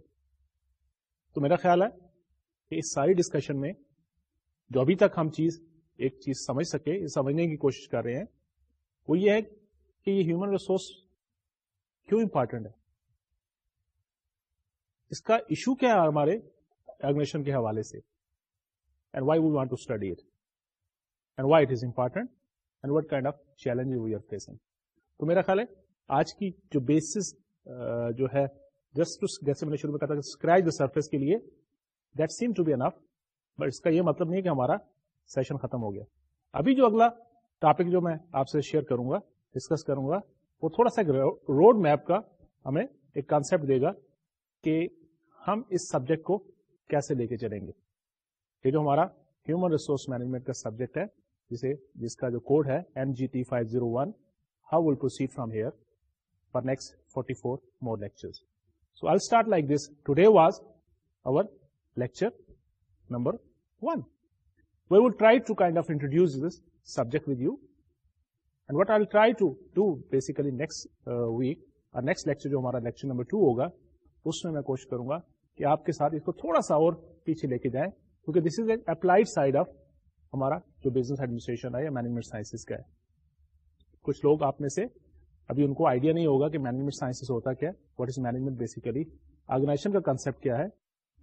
تو میرا خیال ہے کہ اس ساری ڈسکشن میں جو ابھی تک ہم چیز، ایک چیز سمجھ سکے سمجھنے کی کوشش کر رہے ہیں، وہ یہ ہے کہ یہ ہیومن ریسورس کیوں امپارٹنٹ ہے؟ اس کا ایشو کیا ہے ہمارے آرگنیشن کے حوالے سے and why we want to study it and why it is important and what kind of challenge we are facing تو میرا خیال ہے آج کی جو بیسس جو ہے جسٹ جیسے میں نے شروع میں کہا تھا اسکریچ دا سرفیس کے لیے that seem to be enough but اس کا یہ مطلب نہیں کہ ہمارا سیشن ختم ہو گیا۔ ابھی جو اگلا ٹاپک جو میں آپ سے شیئر کروں گا ڈسکس کروں گا، وہ تھوڑا سا روڈ میپ کا ہمیں ایک کانسپٹ دے گا کہ ہم اس سبجیکٹ کو کیسے لے کے چلیں گے؟ یہ جو ہمارا ہیومن ریسورس مینجمنٹ کا سبجیکٹ ہے، جسے، جس کا جو کوڈ ہے M G T five zero one how will proceed from here for next forty four more lecture so I start like this today was over lecture number one we will try to kind of introduce this subject with you and what I try to do basically next week اور next lecture جو ہمارا lecture number two ہوگا، اس میں میں کوشش کروں گا کہ آپ کے ساتھ اس کو تھوڑا سا اور پیچھے لے کے جائیں، کیونکہ this is a applied side of ہمارا جو بزنس ایڈمنسٹریشن ہے یا مینجمنٹ سائنسز کا ہے۔ کچھ لوگ آپ میں سے، ابھی ان کو آئیڈیا نہیں ہوگا کہ مینجمنٹ سائنسز ہوتا کیا what is management basically organization کا کنسپٹ کیا ہے۔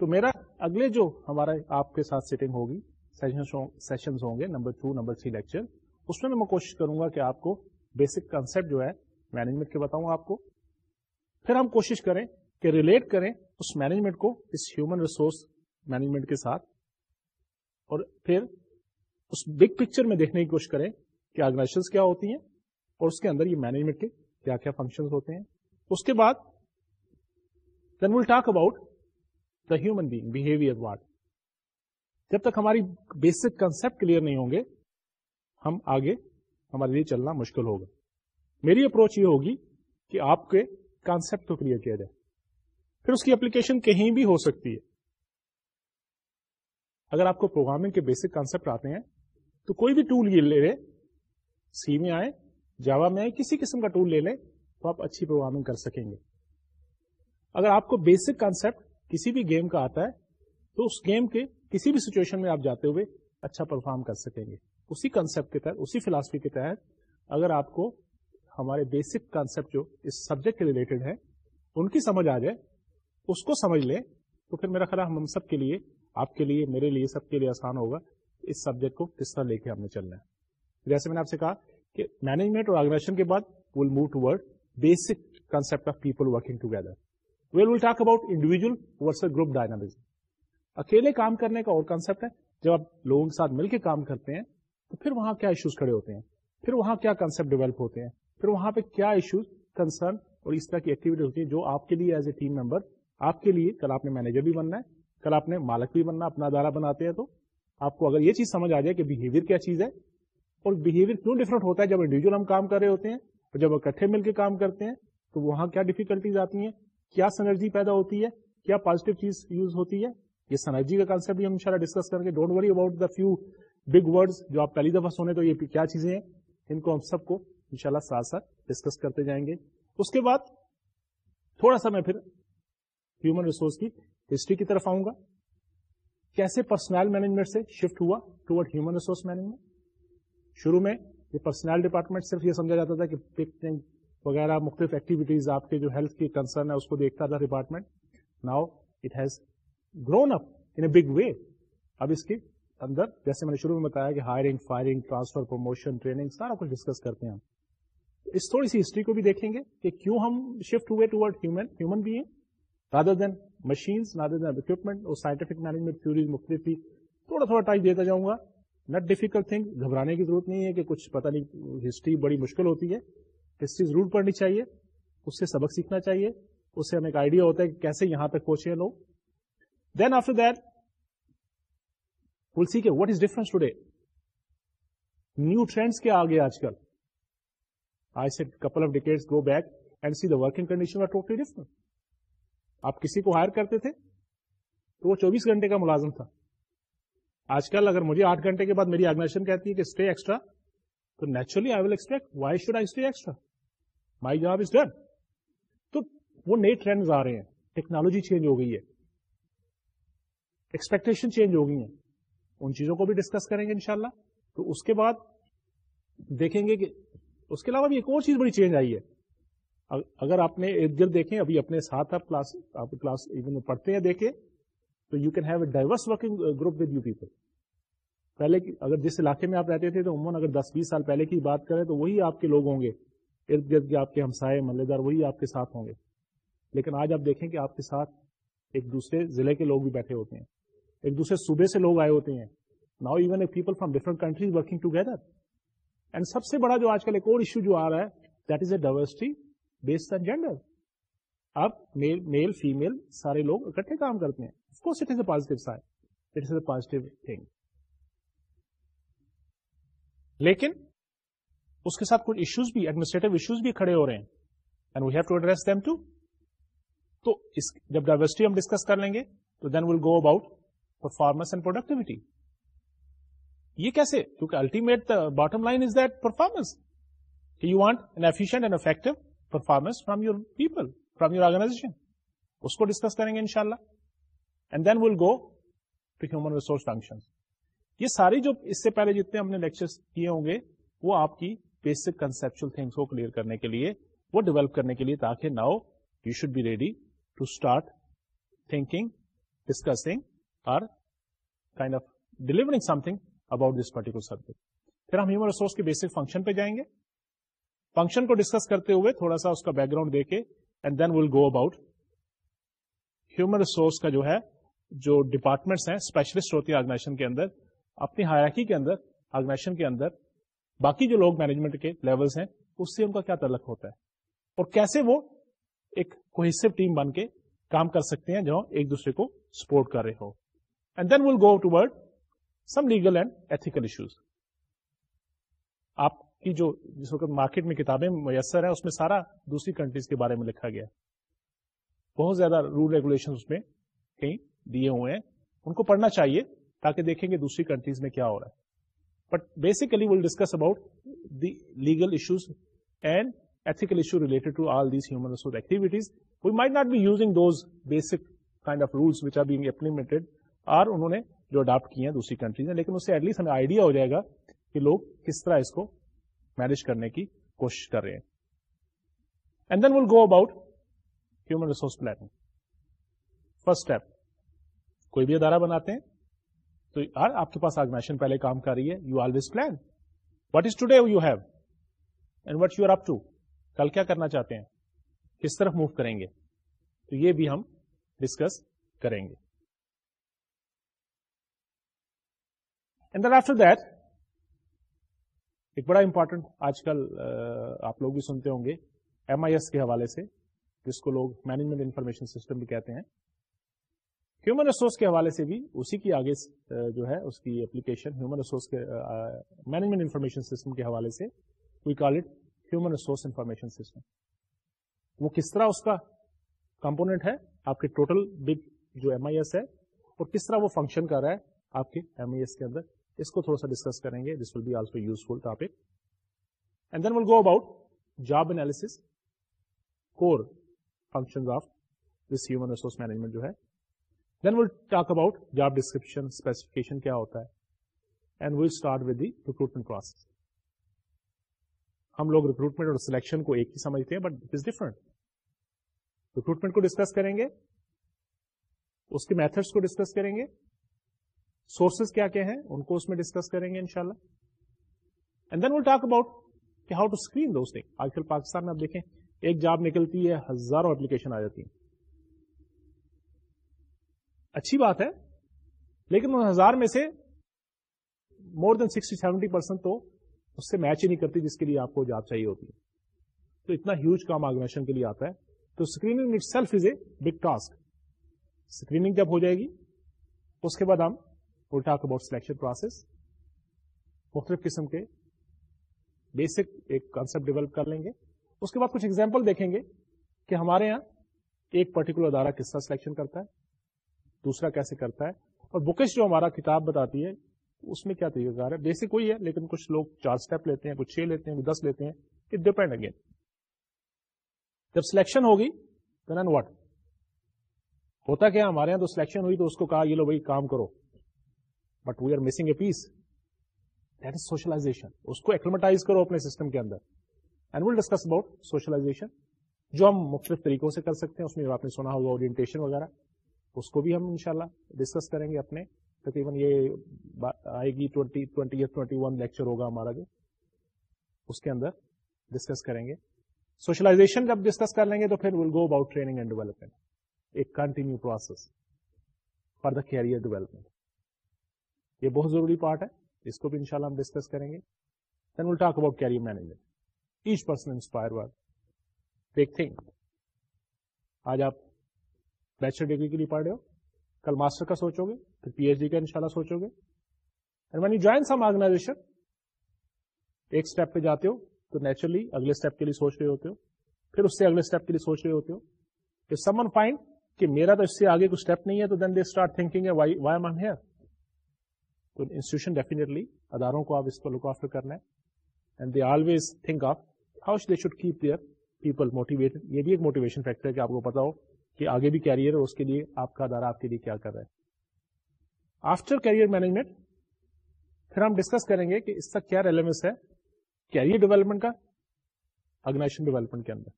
تو میرا اگلے جو ہمارا آپ کے ساتھ سیٹنگ ہوگی سیشن ہوں گے number two number three lecture اس میں میں کوشش کروں گا کہ آپ کو بیسک کنسپٹ جو ہے مینجمنٹ کے بتاؤں آپ کو۔ پھر ہم کوشش کریں کہ ریلیٹ کریں اس مینجمنٹ کو، اس ہیومن ریسورس مینجمنٹ کے ساتھ اور پھر اس بگ پکچر میں دیکھنے کی کوشش کریں کہ آرگنائزیشن کیا ہوتی ہیں اور اس کے اندر یہ مینجمنٹ کے کیا کیا فنکشن ہوتے ہیں۔ اس کے بعد then will talk about the human being behaviour what جب تک ہماری بیسک کنسپٹ کلیئر نہیں ہوں گے، ہم آگے ہمارے لیے چلنا مشکل ہوگا۔ میری اپروچ یہ ہوگی کہ آپ کے کانسپٹ کو کلیئر کیا جائے۔ پھر اس کی اپلیکیشن کہیں بھی ہو سکتی ہے۔ اگر آپ کو پروگرامنگ کے بیسک کانسپٹ آتے ہیں، تو کوئی بھی ٹول یہ لے لے سی میں آئے جاوا میں آئے، کسی قسم کا ٹول لے لے، تو آپ اچھی پروگرامنگ کر سکیں گے۔ اگر آپ کو بیسک کانسپٹ کسی بھی گیم کا آتا ہے، تو اس گیم کے کسی بھی سچویشن میں آپ جاتے ہوئے اچھا پرفارم کر سکیں گے۔ اسی کنسپٹ کے تحت، اسی فلاسفی کے تحت، اگر آپ کو ہمارے بیسک کانسپٹ جو اس سبجیکٹ کے ریلیٹڈ ہے ان کی سمجھ آ جائے اس کو سمجھ لیں تو پھر میرا خیال ہم سب کے لیے، آپ کے لیے، میرے لیے، سب کے لیے آسان ہوگا اس سبجیکٹ کو کس طرح لے کے ہم نے چلنا ہے۔ جیسے میں نے آپ سے کہا کہ مینجمنٹ اور آرگنائزیشن کے بعد will move toward basic concept of people working together we'll will talk about individual versus group dynamism اکیلے کام کرنے کا اور کنسپٹ ہے۔ جب آپ لوگوں کے ساتھ مل کے کام کرتے ہیں تو پھر وہاں کیا ایشوز کھڑے ہوتے ہیں؟ پھر وہاں کیا کنسپٹ ڈیولپ ہوتے ہیں؟ پھر وہاں پہ کیا ایشوز کنسرن اور اس طرح کی ایکٹیویٹی ہوتی ہیں جو آپ کے لیے ایز اے ٹیم ممبر آپ کے لیے، کل آپ نے مینیجر بھی بننا ہے، کل آپ نے مالک بھی بننا اپنا ادارہ بناتے ہیں تو آپ کو اگر یہ چیز سمجھ آ جائے کہ بہیویئر کیا چیز ہے، اور بہیویئر کیوں ڈفرنٹ ہوتا ہے جب انڈیویجل ہم کام کر رہے ہوتے ہیں، اور جب اکٹھے مل کے کام کرتے ہیں، تو وہاں کیا ڈیفیکلٹیز آتی ہیں؟ کیا سنرجی پیدا ہوتی ہے؟ کیا پازیٹو چیز یوز ہوتی ہے؟ یہ سنرجی کا کانسپٹ بھی ہم ان ڈسکس کریں گے. Don't worry about the few big word جو آپ پہلی دفعہ سنے تو یہ کیا چیزیں ہیں، ان کو ہم سب کو ان شاء اللہ ساتھ ساتھ ڈسکس کرتے جائیں گے. اس کے بعد تھوڑا سا میں پھر ہیومن ریسورس کی ہسٹری کی طرف آؤں گا۔ کیسے پرسنل مینجمنٹ سے شفٹ ہوا ٹوڈ ہیومن ریسورس مینجمنٹ شروع میں یہ پرسنل ڈپارٹمنٹ صرف یہ سمجھا جاتا تھا کہ پکنگ وغیرہ مختلف ایکٹیویٹیز آپ کے جو ہیلتھ کی کنسرن ہے اس کو دیکھتا تھا department now it has grown up in a big way اب اس کے اندر جیسے میں نے شروع میں بتایا کہ hiring firing transfer promotion training سارا کچھ ڈسکس کرتے ہیں اس تھوڑی سی ہسٹری کو بھی دیکھیں گے کہ کیوں ہم شفٹ ہوئے ٹوڈ human human being rather than machines rather than equipment اور سائنٹیفک مینجمنٹ تھوڑی مختلف تھی تھوڑا تھوڑا ٹائم دیتا جاؤں گا۔ نٹ ڈیفیکلٹ تھنگ گھبرانے کی ضرورت نہیں ہے کہ کچھ پتہ نہیں ہسٹری بڑی مشکل ہوتی ہے۔ ہسٹری ضرور پڑھنی چاہیے، اس سے سبق سیکھنا چاہیے۔ اس سے ہمیں ایک آئیڈیا ہوتا ہے کہ کیسے یہاں تک پہنچے ہیں لوگ۔ دین آفٹر دیٹ ول سی کے what is difference today new trends کیا آگے آج کل I said couple of decade go back and see the working condition are totally different آپ کسی کو ہائر کرتے تھے تو وہ چوبیس گھنٹے کا ملازم تھا۔ آج کل اگر مجھے آٹھ گھنٹے کے بعد میری آرگنائزیشن کہتی ہے کہ اسٹے ایکسٹرا تو naturally I will expect why should I stay extra my job is done تو وہ نئے ٹرینڈ آ رہے ہیں۔ ٹیکنالوجی چینج ہو گئی ہے۔ ایکسپیکٹیشن چینج ہو گئی ہیں۔ ان چیزوں کو بھی ڈسکس کریں گے انشاءاللہ۔ تو اس کے بعد دیکھیں گے کہ اس کے علاوہ بھی ایک اور چیز بڑی چینج آئی ہے۔ اگر آپ نے ارد گرد دیکھیں، ابھی اپنے ساتھ آپ کلاس آپ کلاس ایون پڑھتے ہیں، دیکھیں، تو you can have a diverse working group with you people پہلے اگر جس علاقے میں آپ رہتے تھے، تو عموماً اگر دس بیس سال پہلے کی بات کریں، تو وہی آپ کے لوگ ہوں گے۔ ارد گرد کے آپ کے ہمسائے ملے دار، وہی آپ کے ساتھ ہوں گے۔ لیکن آج آپ دیکھیں کہ آپ کے ساتھ ایک دوسرے ضلع کے لوگ بھی بیٹھے ہوتے ہیں۔ ایک دوسرے صوبے سے لوگ آئے ہوتے ہیں۔ Now even a people from different countries working together and سب سے بڑا جو آج کل ایک اور ایشو جو آ رہا ہے that is a diversity based on gender اب میل میل فیمل سارے لوگ اکٹھے کام کرتے ہیں it is a positive side it is a positive thing لیکن اس کے ساتھ کچھ ایشوز بھی ایڈمنسٹریٹو ایشوز بھی کھڑے ہو رہے ہیں and we have to address them to تو جب ڈائورسٹی ہم ڈسکس کر لیں گے تو then will go about performance and productivity یہ کیسے کیونکہ ultimate bottom line is that performance you want an efficient and effective performance from your people from your organization اس کو ڈسکس کریں گے ان شاء اللہ and then will go to human resource function یہ ساری جو اس سے پہلے جتنے ہم نے لیکچر کیے ہوں گے، وہ آپ کی بیسک کنسپچل تھنگس کو کلیئر کرنے کے لیے، وہ ڈیولپ کرنے کے لیے تاکہ now you should be ready to start thinking discussing اور kind of delivering something about this particular subject پھر ہم ہیومن ریسورس کے بیسک فنکشن پہ جائیں گے۔ فنکشن کو ڈسکس کرتے ہوئے تھوڑا سا اس کا بیک گراؤنڈ دے کے and then will go about human resource کا جو ہے، جو ڈپارٹمنٹس ہیں اسپیشلسٹ ہوتی ہیں آرگنائزیشن کے اندر، اپنی ہیراکی کے اندر آرگنائزیشن کے اندر، باقی جو لوگ مینجمنٹ کے لیولس ہیں، اس سے ان کا کیا تعلق ہوتا ہے؟ اور کیسے وہ ایک کوہیسو ٹیم بن کے کام کر سکتے ہیں جو ایک دوسرے کو سپورٹ کر رہے ہو؟ And then will go toward some legal and ethical issues آپ کی جو جس وقت مارکیٹ میں کتابیں میسر ہیں، اس میں سارا دوسری کنٹریز کے بارے میں لکھا گیا بہت زیادہ رول ریگولیشن اس میں کہیں دیے ہوئے ہیں۔ ان کو پڑھنا چاہیے تاکہ دیکھیں گے دوسری کنٹریز میں کیا ہو رہا ہے۔ But basically will discuss about the legal issues and ethical issue related to all these human resource activities we might not be using those basic kind of rules which are being implemented اور انہوں نے جو adapt کیے ہیں دوسری countries میں، لیکن اس سے ایٹ لیسٹ ہمیں آئیڈیا ہو جائے گا کہ لوگ کس طرح اس کو مینج کرنے کی کوشش کر رہے ہیں۔ And then will go about human resource planning first step کوئی بھی ادارہ بناتے ہیں تو آپ کے پاس آرگنائزیشن پہلے کام کر رہی ہے you always plan what is today you have and what you are up to کل کیا کرنا چاہتے ہیں؟ کس طرف موو کریں گے؟ تو یہ بھی ہم ڈسکس کریں گے۔ اینڈ دین آفٹر دیٹ ایک بڑا امپورٹنٹ آج کل آپ لوگ بھی سنتے ہوں گے ایم آئی ایس کے حوالے سے، جس کو لوگ مینجمنٹ انفارمیشن سسٹم بھی کہتے ہیں۔ ہیومن ریسورس کے حوالے سے بھی اسی کی آگے جو ہے، اس کی اپلیکیشن ہیومن ریسورس کے مینجمنٹ انفارمیشن سسٹم کے حوالے سے we call it human resource information system وہ کس طرح اس کا کمپونیٹ ہے؟ آپ کے ٹوٹل بگ جو ایم آئی ایس ہے، اور کس طرح وہ فنکشن کر رہا ہے؟ آپ کے ایم آئی ایس کے اندر۔ اس کو تھوڑا سا ڈسکس کریں گے۔ This will be also useful topic and then will go about job analysis core function of this human resource management جو ہے then will talk about job description specification کیا ہوتا ہے and will start with the recruitment process ہم لوگ recruitment اور selection کو ایک ہی سمجھتے ہیں but it is different recruitment کو ڈسکس کریں گے اس کے میتھڈس کو ڈسکس کریں گے سورسز کیا کیا ہیں، ان کو اس میں ڈسکس کریں گے انشاءاللہ۔ And then will talk about کہ ہاؤ ٹو اسکرین دوست آج کل پاکستان میں آپ دیکھیں، ایک جاب نکلتی ہے، ہزاروں اپلیکیشن آ جاتی ہیں۔ اچھی بات ہے، لیکن ان ہزار میں سے more than sixty seventy percent تو اس سے میچ ہی نہیں کرتی جس کے لیے آپ کو جاب چاہیے ہوتی ہے۔ تو اتنا ہیوج کام آرگنائزیشن کے لیے آتا ہے۔ تو screening itself is a big task screening جب ہو جائے گی، اس کے بعد ہم will talk about selection process مختلف قسم کے بیسک ایک کانسپٹ ڈیولپ کر لیں گے. اس کے بعد کچھ ایگزامپل دیکھیں گے کہ ہمارے یہاں ایک پرٹیکولر ادارہ کس طرح سلیکشن کرتا ہے، دوسرا کیسے کرتا ہے، اور بکش جو ہمارا کتاب بتاتی ہے، اس میں کیا طریقہ کار ہے؟ بیسک وہی ہے، لیکن کچھ لوگ چار اسٹیپ لیتے ہیں، کچھ چھ لیتے ہیں، کچھ دس لیتے ہیں اٹ ڈیپینڈ اگین جب سلیکشن ہوگی دین واٹ ہوتا کیا ہمارے یہاں تو سلیکشن ہوئی تو اس کو کہا، یہ لو بھائی کام کرو. But we are missing a piece that is socialization اس کو ایکلمٹائز کرو اپنے سسٹم کے اندر. And will discuss about socialization جو ہم مختلف طریقوں سے کر سکتے ہیں، اس میں آپ نے سنا ہوگا اورینٹیشن وغیرہ، اس کو بھی ہم انشاءاللہ ڈسکس کریں گے اپنے. تقریباً یہ آئے گی twenty twenty twenty one lecture ہوگا ہمارا جو. اس کے اندر ڈسکس کریں گے. سوشلائزیشن جب ڈسکس کر لیں گے تو پھر will go about training and development ایک continue process for the career development یہ بہت ضروری پارٹ ہے، اس کو بھی انشاءاللہ ہم ڈسکس کریں گے۔ Then we'll talk about career management each person inspire word big thing آج آپ بیچلر ڈگری کے لیے پڑھ رہے ہو، کل ماسٹر کا سوچو گے، پھر پی ایچ ڈی کا انشاءاللہ سوچو گے۔ When you join some organization ایک اسٹیپ پہ جاتے ہو تو نیچرلی اگلے اسٹیپ کے لیے سوچ رہے ہوتے ہو، پھر اس سے اگلے اسٹیپ کے لیے سوچ رہے ہوتے ہو۔ سم ون فائنڈ کہ میرا تو اس سے آگے کوئی اسٹیپ نہیں ہے، تو then they start thinking why I'm here تو انسٹیٹیوشن ڈیفینیٹلی اداروں کو آپ اس کو لک آفٹر کرنا ہے. And they always think of how they should keep their people motivated یہ بھی ایک موٹیویشن فیکٹر ہے کہ آپ کو پتا ہو کہ آگے بھی کیریئر ہے اس کے لیے آپ کا ادارہ آپ کے لیے کیا کر رہا ہے. آفٹر کیریئر مینجمنٹ پھر ہم ڈسکس کریں گے کہ اس کا کیا ریلیونس ہے کیریئر ڈیولپمنٹ کا آرگنائزیشن ڈیولپمنٹ کے اندر.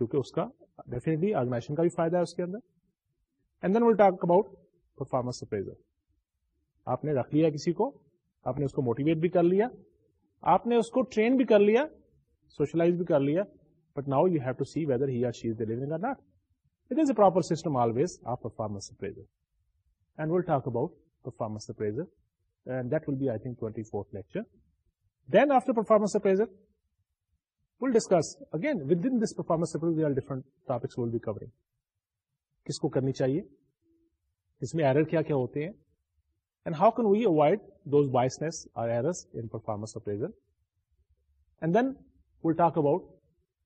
کیونکہ اس کا ڈیفینیٹلی آرگنائزیشن کا بھی فائدہ ہے اس کے اندر. And then will talk about performance appraisal آپ نے رکھ لیا کسی کو، آپ نے اس کو موٹیویٹ بھی کر لیا، آپ نے اس کو ٹرین بھی کر لیا سوشلائز بھی کر لیا but now you have to see whether he or she's delivering not it is a proper system always of performance appraisal and will talk about performance appraisal and that will be I think twenty fourth lecture then after performance appraisal will discuss again with in this performance different topics will be covering کس کو کرنی چاہیے؟ اس میں error کیا کیا ہوتے ہیں؟ And how can we avoid those biasness or errors in performance appraisal and then will talk about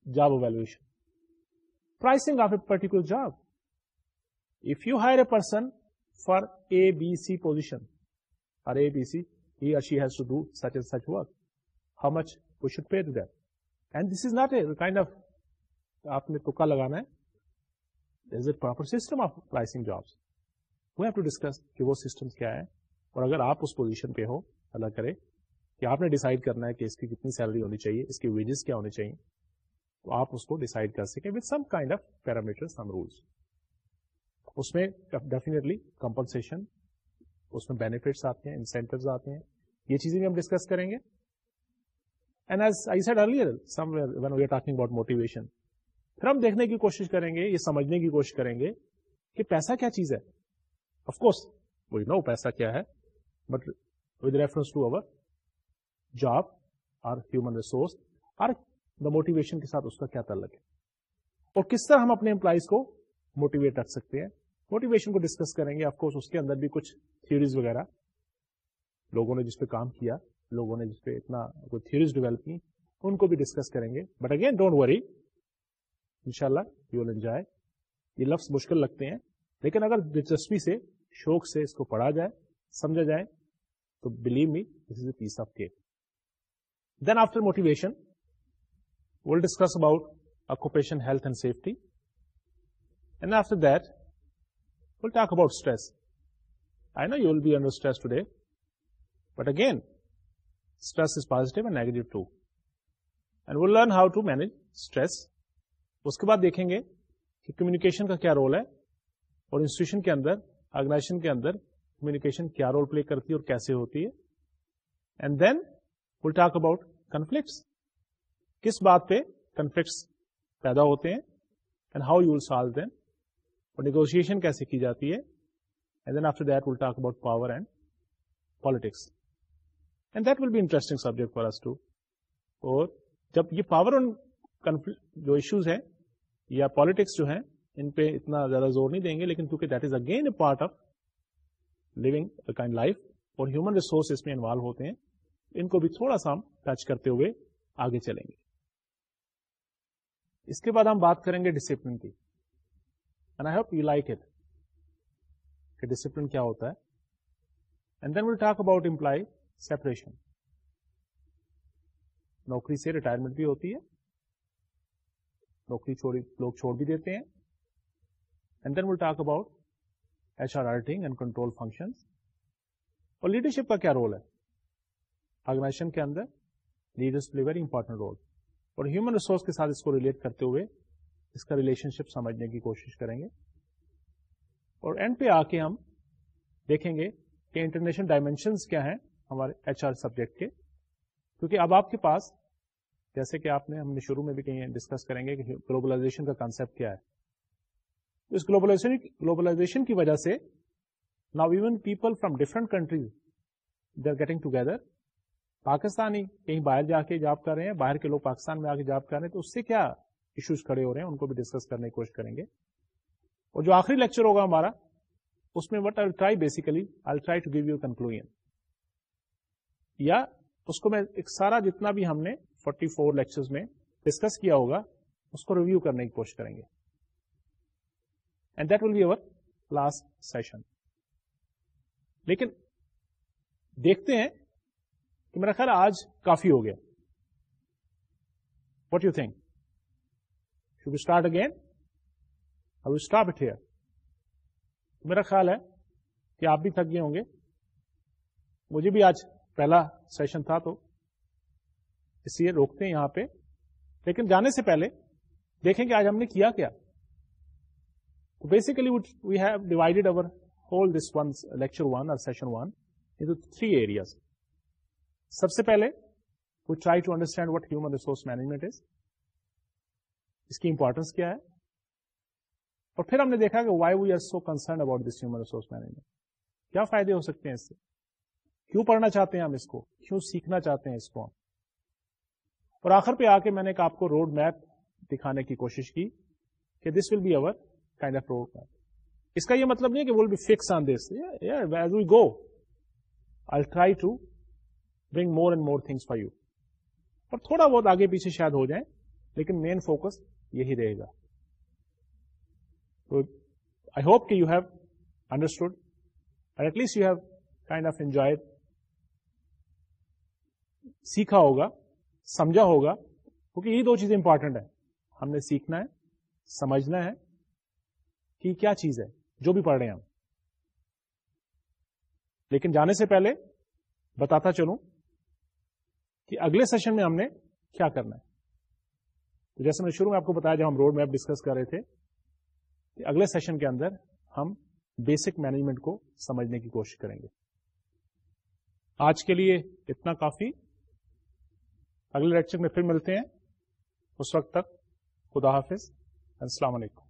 job evaluation pricing of a particular job if you hire a person for A B C position or A B C he or she has to do such and such work how much we should pay to that and this is not a kind of آپ نے تکا لگانا ہے is a proper system of pricing jobs we have to discuss کہ وہ system کیا ہے اور اگر آپ اس پوزیشن پہ ہو، اللہ کرے کہ آپ نے ڈیسائڈ کرنا ہے کہ اس کی کتنی سیلری ہونی چاہیے، اس کی ویجز کیا ہونی چاہیے، تو آپ اس کو ڈیسائڈ کر سکیں with some kind of parameter some rules اس میں ڈیفینیٹلی کمپنسن اس میں بینیفٹس آتے ہیں انسینٹوز آتے ہیں۔ یہ چیزیں بھی ہم ڈسکس کریں گے۔ And as I said earlier some when we are talking about motivation پھر ہم دیکھنے کی کوشش کریں گے، یہ سمجھنے کی کوشش کریں گے کہ پیسہ کیا چیز ہے؟ آف کورس وی نو پیسہ کیا ہے۔ But with reference to our job or human resource اور دا موٹیویشن کے ساتھ اس کا کیا تعلق ہے؟ اور کس طرح ہم اپنے امپلائیز کو موٹیویٹ رکھ سکتے ہیں؟ موٹیویشن کو ڈسکس کریں گے. آف کورس اس کے اندر بھی کچھ تھیوریز وغیرہ لوگوں نے جس پہ کام کیا، لوگوں نے جس پہ اتنا کوئی تھیوریز ڈیولپ کی، ان کو بھی ڈسکس کریں گے. بٹ اگین ڈونٹ وری ان شاء اللہ یو ول انجوائے یہ لفظ مشکل لگتے ہیں، لیکن اگر دلچسپی سے، شوق سے اس کو پڑھا جائے، سمجھا جائے تو believe me this is a piece of cake then after motivation will discuss about occupation health and safety and after that will talk about stress I know you will be under stress today but again stress is positive and negative too and will learn how to manage stress اس کے بعد دیکھیں گے کہ communication کا کیا role ہے اور institution کے اندر آرگنائزیشن کے اندر کمیونیکیشن کیا رول پلے کرتی ہے اور کیسے ہوتی ہے۔ And then will talk about conflicts کس بات پہ کنفلکٹس پیدا ہوتے ہیں and how you will solve them اور نیگوشیشن کیسے کی جاتی ہے۔ And then after that will talk about power and politics and that will be interesting subject for us too اور جب یہ پاور اینڈ جو ایشوز ہیں یا پالیٹکس جو ہیں، ان پہ اتنا زیادہ زور نہیں دیں گے، لیکن کیونکہ that is again a part of living kind life اور ہیومن ریسورس اس میں انوالو ہوتے ہیں، ان کو بھی تھوڑا سا ہم ٹچ کرتے ہوئے آگے چلیں گے۔ اس کے بعد ہم بات کریں گے ڈسپلن کی۔ And I hope you like it کہ ڈسپلن کیا ہوتا ہے۔ And then will talk about employee separation نوکری سے ریٹائرمنٹ بھی ہوتی ہے۔ نوکری چھوڑی، لوگ چھوڑ بھی دیتے ہیں۔ And then will talk about H R auditing and control function اور لیڈرشپ کا کیا رول ہے؟ آرگنائزیشن کے اندر leaders play very important role. اور ہیومن ریسورس کے ساتھ اس کو ریلیٹ کرتے ہوئے اس کا ریلیشن شپ سمجھنے کی کوشش کریں گے۔ اور اینڈ پہ آ کے ہم دیکھیں گے کہ انٹرنیشنل ڈائمینشنس کیا ہیں ہمارے ایچ آر سبجیکٹ کے۔ کیونکہ اب آپ کے پاس جیسے کہ آپ نے ہم نے شروع میں بھی کہیں ڈسکس کریں گے کہ گلوبلائزیشن کا کانسپٹ کیا ہے۔ اس گلوبلائزیشن گلوبلائزیشن کی وجہ سے now even people from different countries they are getting together Pakistani کہیں باہر جا کے جاب کر رہے ہیں، باہر کے لوگ پاکستان میں آ کے جاب کر رہے ہیں، تو اس سے کیا ایشوز کھڑے ہو رہے ہیں؟ ان کو بھی ڈسکس کرنے کی کوشش کریں گے۔ اور جو آخری لیکچر ہوگا ہمارا، اس میں what I try basically I try to give you conclusion یا اس کو میں ایک سارا جتنا بھی ہم نے فورٹی فور لیکچر میں ڈسکس کیا ہوگا، اس کو ریویو کرنے کی کوشش کریں گے۔ And that will be over last session لیکن دیکھتے ہیں کہ میرا خیال آج کافی ہو گیا. What you think should start again I stop it here میرا خیال ہے کہ آپ بھی تھک گئے ہوں گے. مجھے بھی آج پہلا سیشن تھا تو اس لیے روکتے ہیں یہاں پہ. لیکن جانے سے پہلے دیکھیں کہ آج ہم نے کیا کیا. Basically we have divided over whole this one lecture one اور سیشن ون تھری ایریاز سب سے پہلے we try to understand what human resource management is اس کی امپورٹینس کیا ہے اور پھر ہم نے دیکھا کہ why we are so concern about this human resource management کیا فائدے ہو سکتے ہیں اس سے کیوں پڑھنا چاہتے ہیں ہم اس کو کیوں سیکھنا چاہتے ہیں اس کو ہم اور آخر پہ آ کے میں نے آپ کو روڈ میپ دکھانے کی کوشش کی کہ this will be over kind of road اس کا یہ مطلب نہیں کہ will be fix on this as we go I try to bring more and more things for you اور تھوڑا بہت آگے پیچھے شاید ہو جائیں، لیکن مین فوکس یہی رہے گا. تو آئی ہوپ کہ you have understood at least you have kind of enjoy سیکھا ہوگا، سمجھا ہوگا، کیونکہ یہ دو چیزیں امپورٹنٹ ہیں۔ ہم نے سیکھنا ہے، سمجھنا ہے کہ کیا چیز ہے، جو بھی پڑھ رہے ہیں ہم۔ لیکن جانے سے پہلے بتاتا چلوں کہ اگلے سیشن میں ہم نے کیا کرنا ہے۔ تو جیسے میں شروع میں آپ کو بتایا جب ہم روڈ میپ ڈسکس کر رہے تھے کہ اگلے سیشن کے اندر ہم بیسک مینجمنٹ کو سمجھنے کی کوشش کریں گے۔ آج کے لیے اتنا کافی۔ اگلے لیکچر میں پھر ملتے ہیں۔ اس وقت تک خدا حافظ۔ السلام علیکم۔